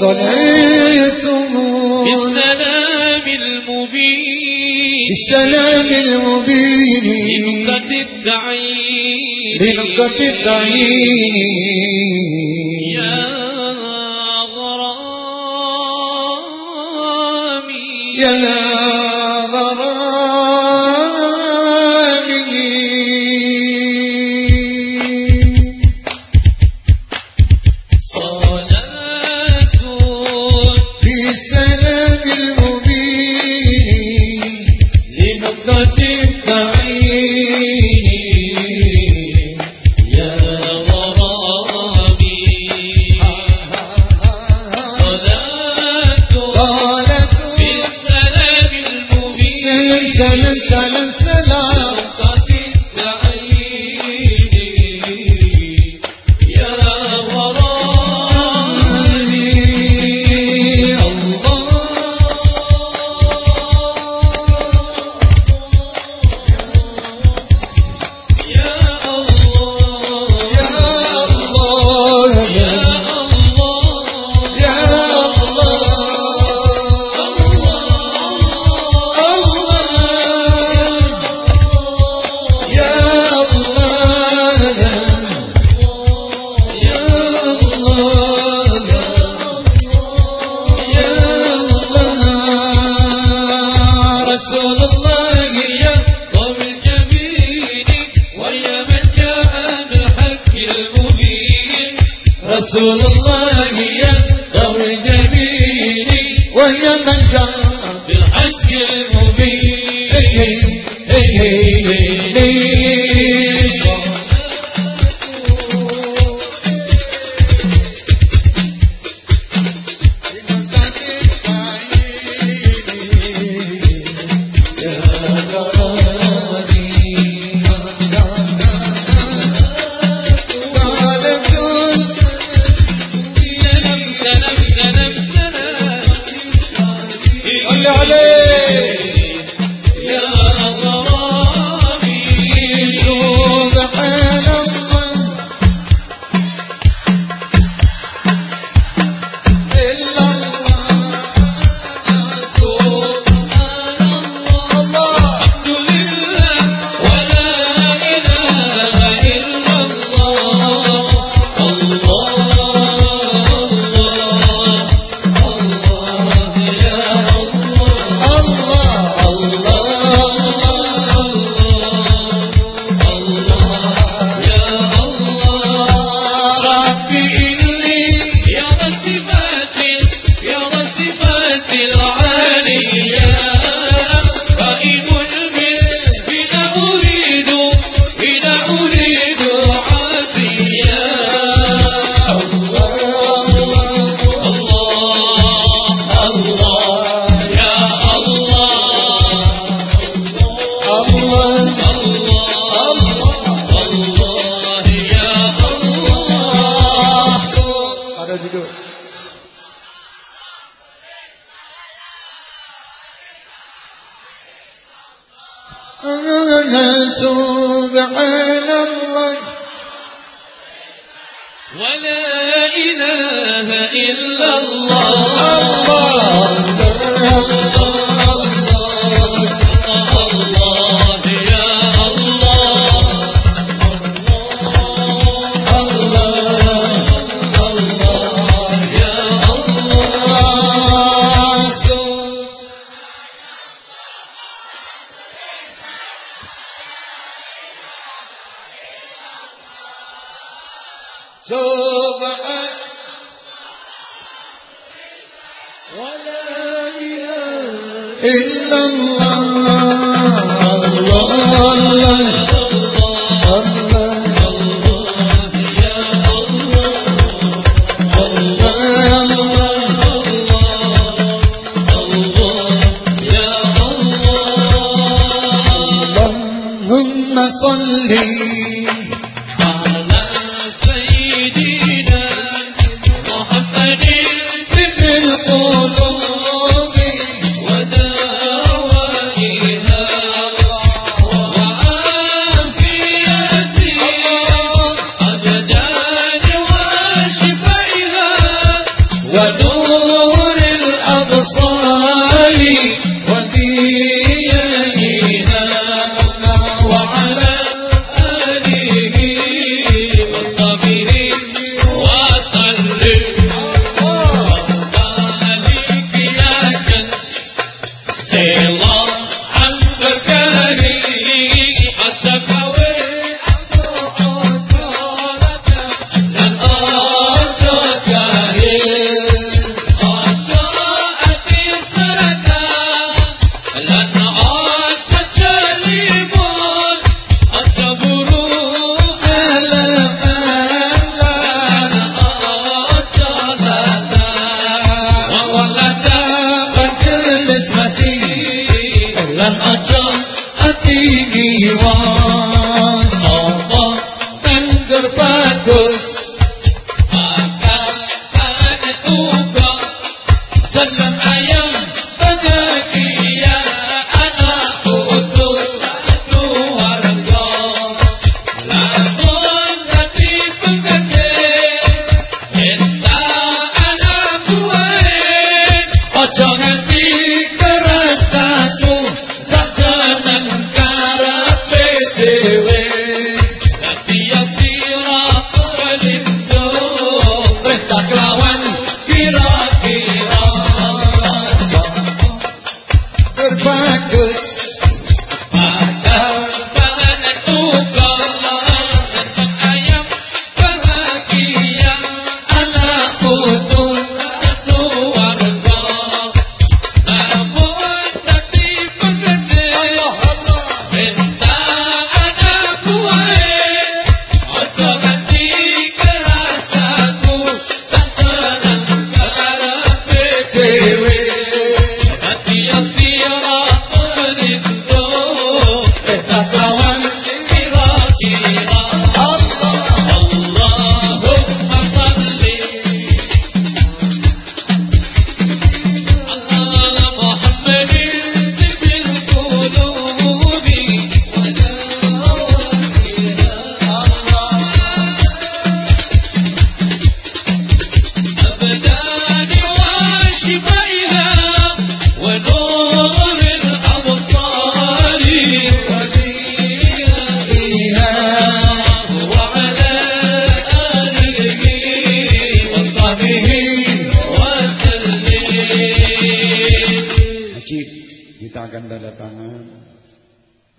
صليتم بالسلام المبين. بالسلام المبين. لنقة الدعين لنقة الدعين يا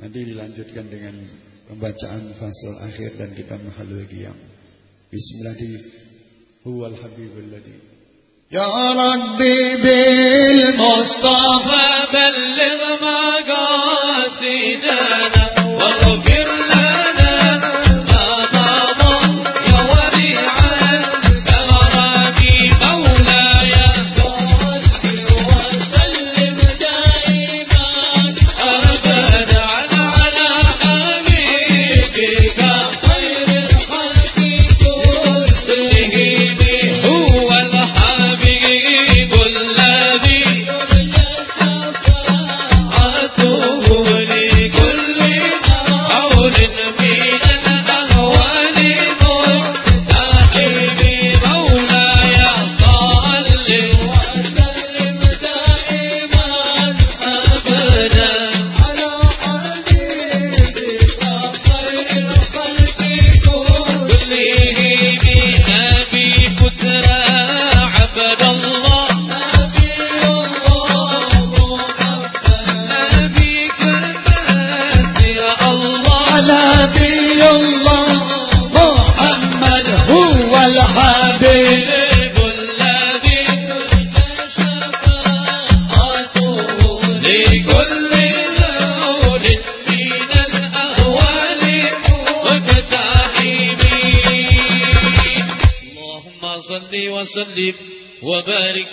Nanti dilanjutkan dengan pembacaan fasal akhir dan kita mahalul qiyam. Bismillah di huwal habibul ladhi. Ya Rabbi bil Mustafa balligh maqasidana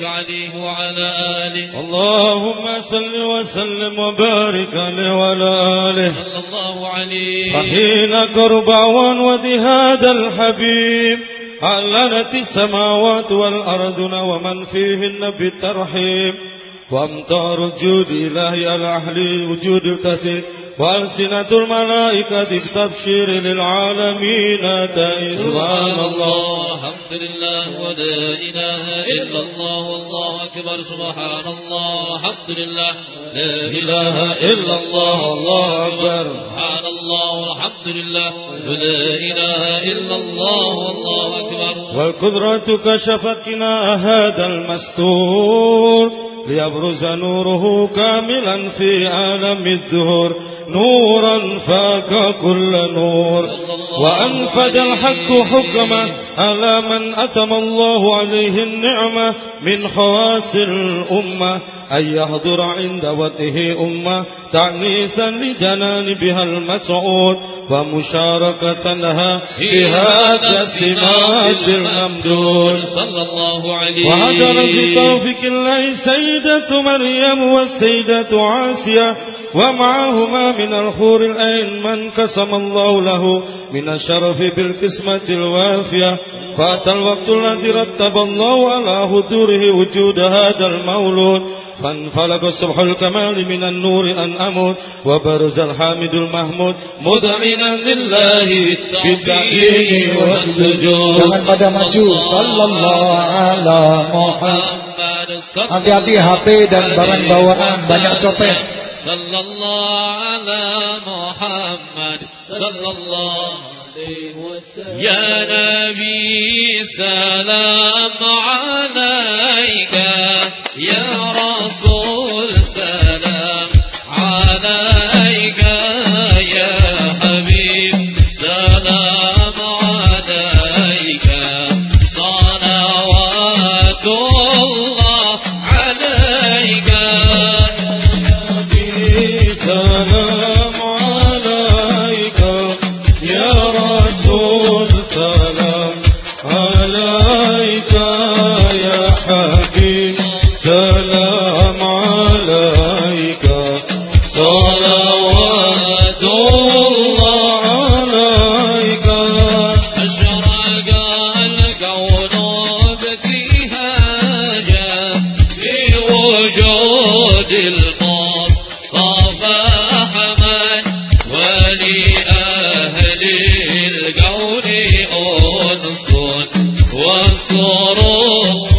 وبارك عليه وعلى آله. اللهم صل وسلم وبارك عليه وعلى آله. صلى الله عليه. رحين كربعوان وذهاد الحبيب علنت السماوات والأرض ومن فيهن بالترحيب. وأمطار الجود إلهي على أهل وجود الكثير. وألسنة الملائكة التبشير للعالمين سبحان الله الحمد لله ولا إله إلا الله والله أكبر سبحان الله الحمد لله لا إله إلا الله الله أكبر. سبحان الله والحمد لله ولا إله إلا الله والله أكبر. والقدرة كشفتنا هذا المستور. ليبرز نوره كاملا في عالم الدهور. نورا فاك كل نور. وأنفذ الحق حكمه على من أتم الله عليه النعمة من خواص الأمة. أن يحضر عند وته أمة تعنيسا لجنانبها المسعود ومشاركة لها في هذا السمات الممدود. صلى الله عليه وهجر بتوفيق الله سيدة مريم والسيدة عاسية ومعهما من الخور الأين من قسم الله له من الشرف بالقسمة الوافية. فأتى الوقت الذي رتب الله على حضوره وجود هذا المولود. فانفلق الصبح الكمال من النور أن أموت وبرز الحامد المحمود مدعنا لله بالتأكيد والسجود Jangan pada maju. Sallallahu ala Muhammad. Hati-hati HP dan barang bawaan banyak copet. صلى الله على محمد صلى الله عليه وسلم يا نبي سلام عليك يا رسول 谢你。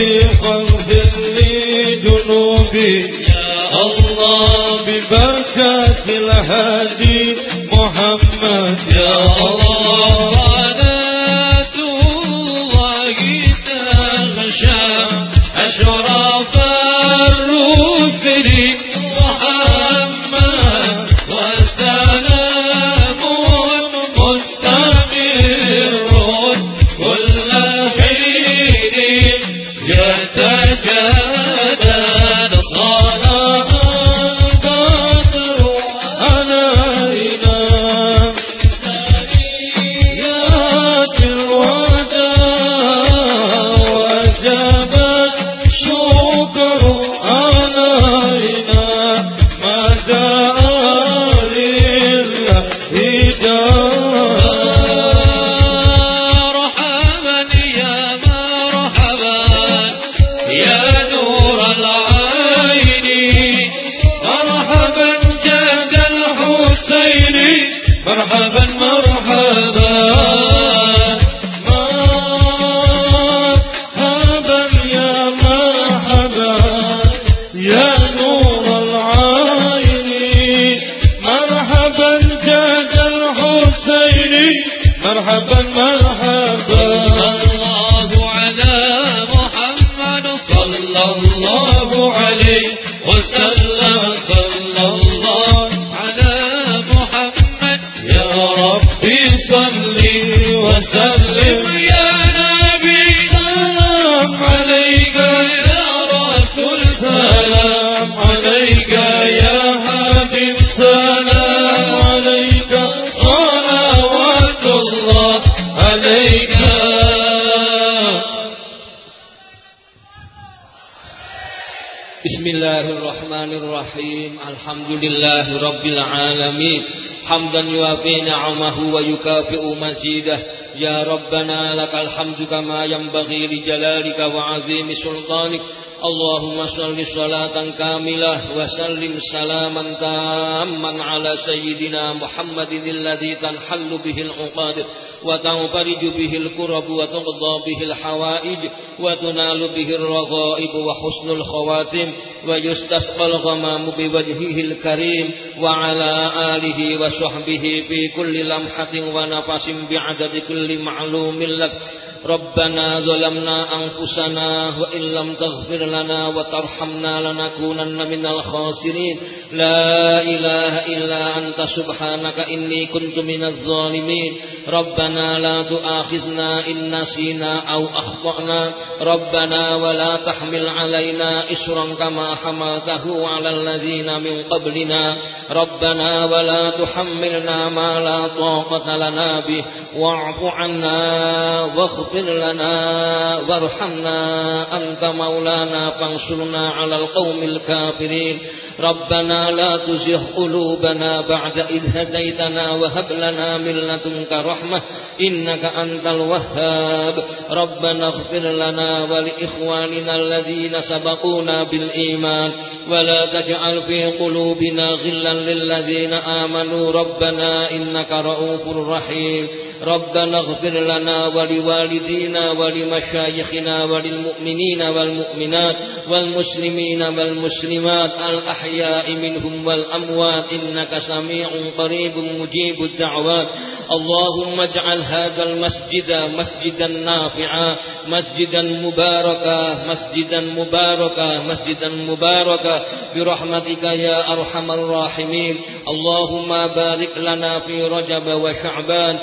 رفيقا ذلي جنوبي يا الله ببركات الهادي. الحمد لله رب العالمين. حمدا يوافي نعمه ويكافئ مزيده. يا ربنا لك الحمد كما ينبغي لجلالك وعظيم سلطانك. اللهم صل صلاة كاملة وسلم سلاما تاما على سيدنا محمد الذي تنحل به العقاد وتنفرج به الكرب وتقضى به الحوائج وتنال به الرغائب وحسن الخواتم. ويستسقى الغمام بوجهه الكريم وعلى آله وصحبه في كل لمحة ونفس بعدد كل معلوم لك. ربنا ظلمنا أنفسنا وإن لم تغفر لنا وترحمنا لنكونن من الخاسرين. لا إله إلا أنت سبحانك إني كنت من الظالمين. ربنا لا تؤاخذنا إن نسينا أو أخطأنا. ربنا ولا تحمل علينا إسرا كما حملته على الذين من قبلنا. ربنا ولا تحملنا ما لا طاقة لنا به. واعف عنا واغفر لنا وارحمنا أنت مولانا فانصرنا على القوم الكافرين. ربنا لا تزغ قلوبنا بعد إذ هديتنا وهب لنا من لدنك رحمة إنك أنت الوهاب. ربنا اغفر لنا ولإخواننا الذين سبقونا بالإيمان. ولا تجعل في قلوبنا غلا للذين آمنوا. ربنا إنك رؤوف رحيم. ربنا اغفر لنا ولوالدينا ولمشايخنا وللمؤمنين والمؤمنات والمسلمين والمسلمات الأحياء منهم والأموات. إنك سميع قريب مجيب الدعوات. اللهم اجعل هذا المسجد مسجدا نافعا مسجدا مباركا مسجدا مباركا مسجدا مباركا. برحمتك يا أرحم الراحمين. اللهم بارك لنا في رجب وشعبان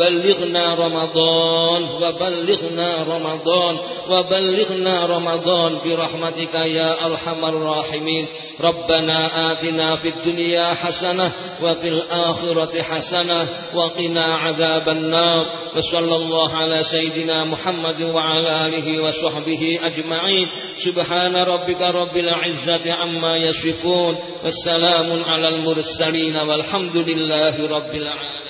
وبلغنا رمضان وبلغنا رمضان وبلغنا رمضان برحمتك يا أرحم الراحمين. ربنا آتنا في الدنيا حسنة وفي الآخرة حسنة وقنا عذاب النار. وصلى الله على سيدنا محمد وعلى آله وصحبه أجمعين. سبحان ربك رب العزة عما يصفون. والسلام على المرسلين والحمد لله رب العالمين.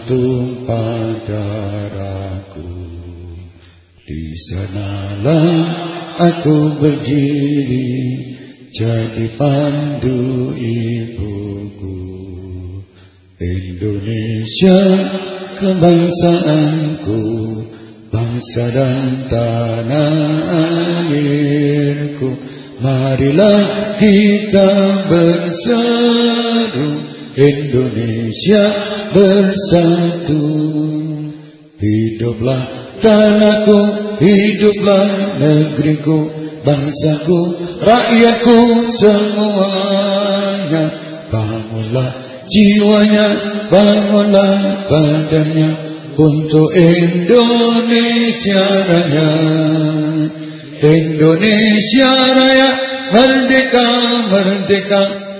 tanah tumpah darahku di sanalah aku berdiri jadi pandu ibuku. Indonesia kebangsaanku bangsa dan tanah airku. Marilah kita bersatu Indonesia bersatu. Hiduplah tanahku, hiduplah negeriku Bangsaku, rakyatku semuanya. Bangunlah jiwanya, bangunlah badannya Untuk Indonesia Raya. Indonesia Raya Merdeka, merdeka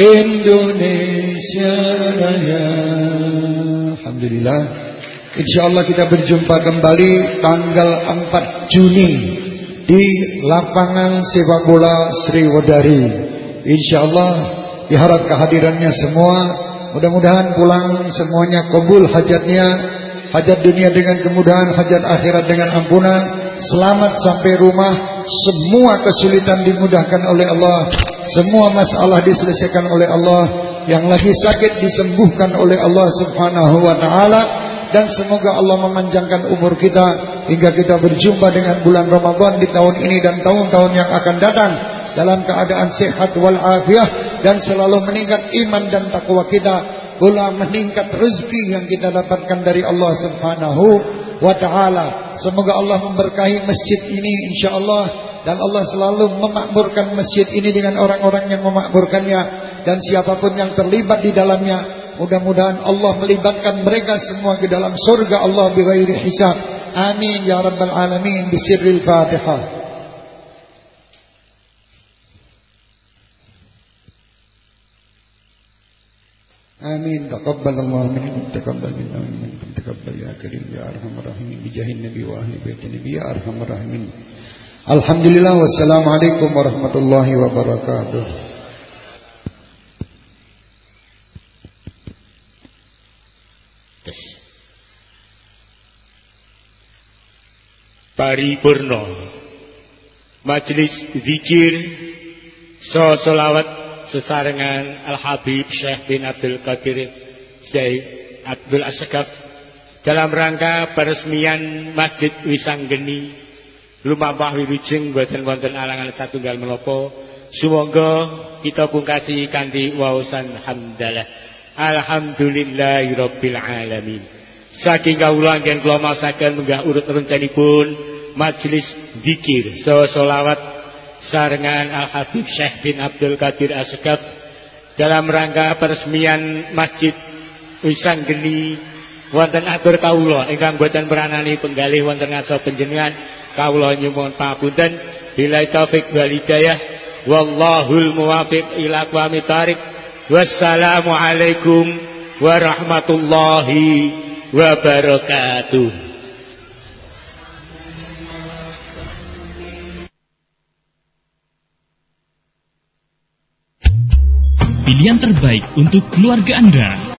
Indonesia Raya Alhamdulillah Insyaallah kita berjumpa kembali tanggal 4 Juni di lapangan sepak bola Sri Wadari. Insyaallah diharap kehadirannya semua. Mudah-mudahan pulang semuanya kabul hajatnya, hajat dunia dengan kemudahan, hajat akhirat dengan ampunan. Selamat sampai rumah, semua kesulitan dimudahkan oleh Allah, semua masalah diselesaikan oleh Allah, yang lagi sakit disembuhkan oleh Allah Subhanahu wa taala. Dan semoga Allah memanjangkan umur kita hingga kita berjumpa dengan bulan Ramadan di tahun ini dan tahun-tahun yang akan datang dalam keadaan sehat wal afiah dan selalu meningkat iman dan takwa kita. Pula meningkat rezeki yang kita dapatkan dari Allah Subhanahu wa taala. Semoga Allah memberkahi masjid ini insyaallah dan Allah selalu memakmurkan masjid ini dengan orang-orang yang memakmurkannya dan siapapun yang terlibat di dalamnya Mudah-mudahan Allah melibatkan mereka semua ke dalam surga Allah bighairi hisab. Amin ya rabbal alamin bisirril Fatihah. آمين تقبل الله منكم تقبل منا منكم تقبل يا كريم يا أرحم الراحمين بجاه النبي وأهل بيت النبي يا أرحم الراحمين Alhamdulillah wassalamualaikum warahmatullahi wabarakatuh. Paripurna Majelis zikir so solawat sesarengan Al Habib Syekh bin Abdul Qadir Syekh Abdul Asgaf dalam rangka peresmian Masjid Wisanggeni lumabah wiwijeng boten wonten alangan satunggal menapa sumangga kita pungkasi kanthi waosan hamdalah. Alhamdulillahirabbil alamin. Saking kawula anggen kula masaken menggah urut rencanipun majelis zikir so solawat sarengan Al Habib Syekh bin Abdul Qadir Asgaf dalam rangka peresmian Masjid Wisanggeni wonten atur kawula. Ingkang boten meranani penggalih wonten ngaso panjenengan kawula nyuwun pamunten bila taufik wal hidayah. Wallahul muwafiq ila aqwamit thariq wassalamu alaikum warahmatullahi wabarakatuh. Pilihan terbaik untuk keluarga Anda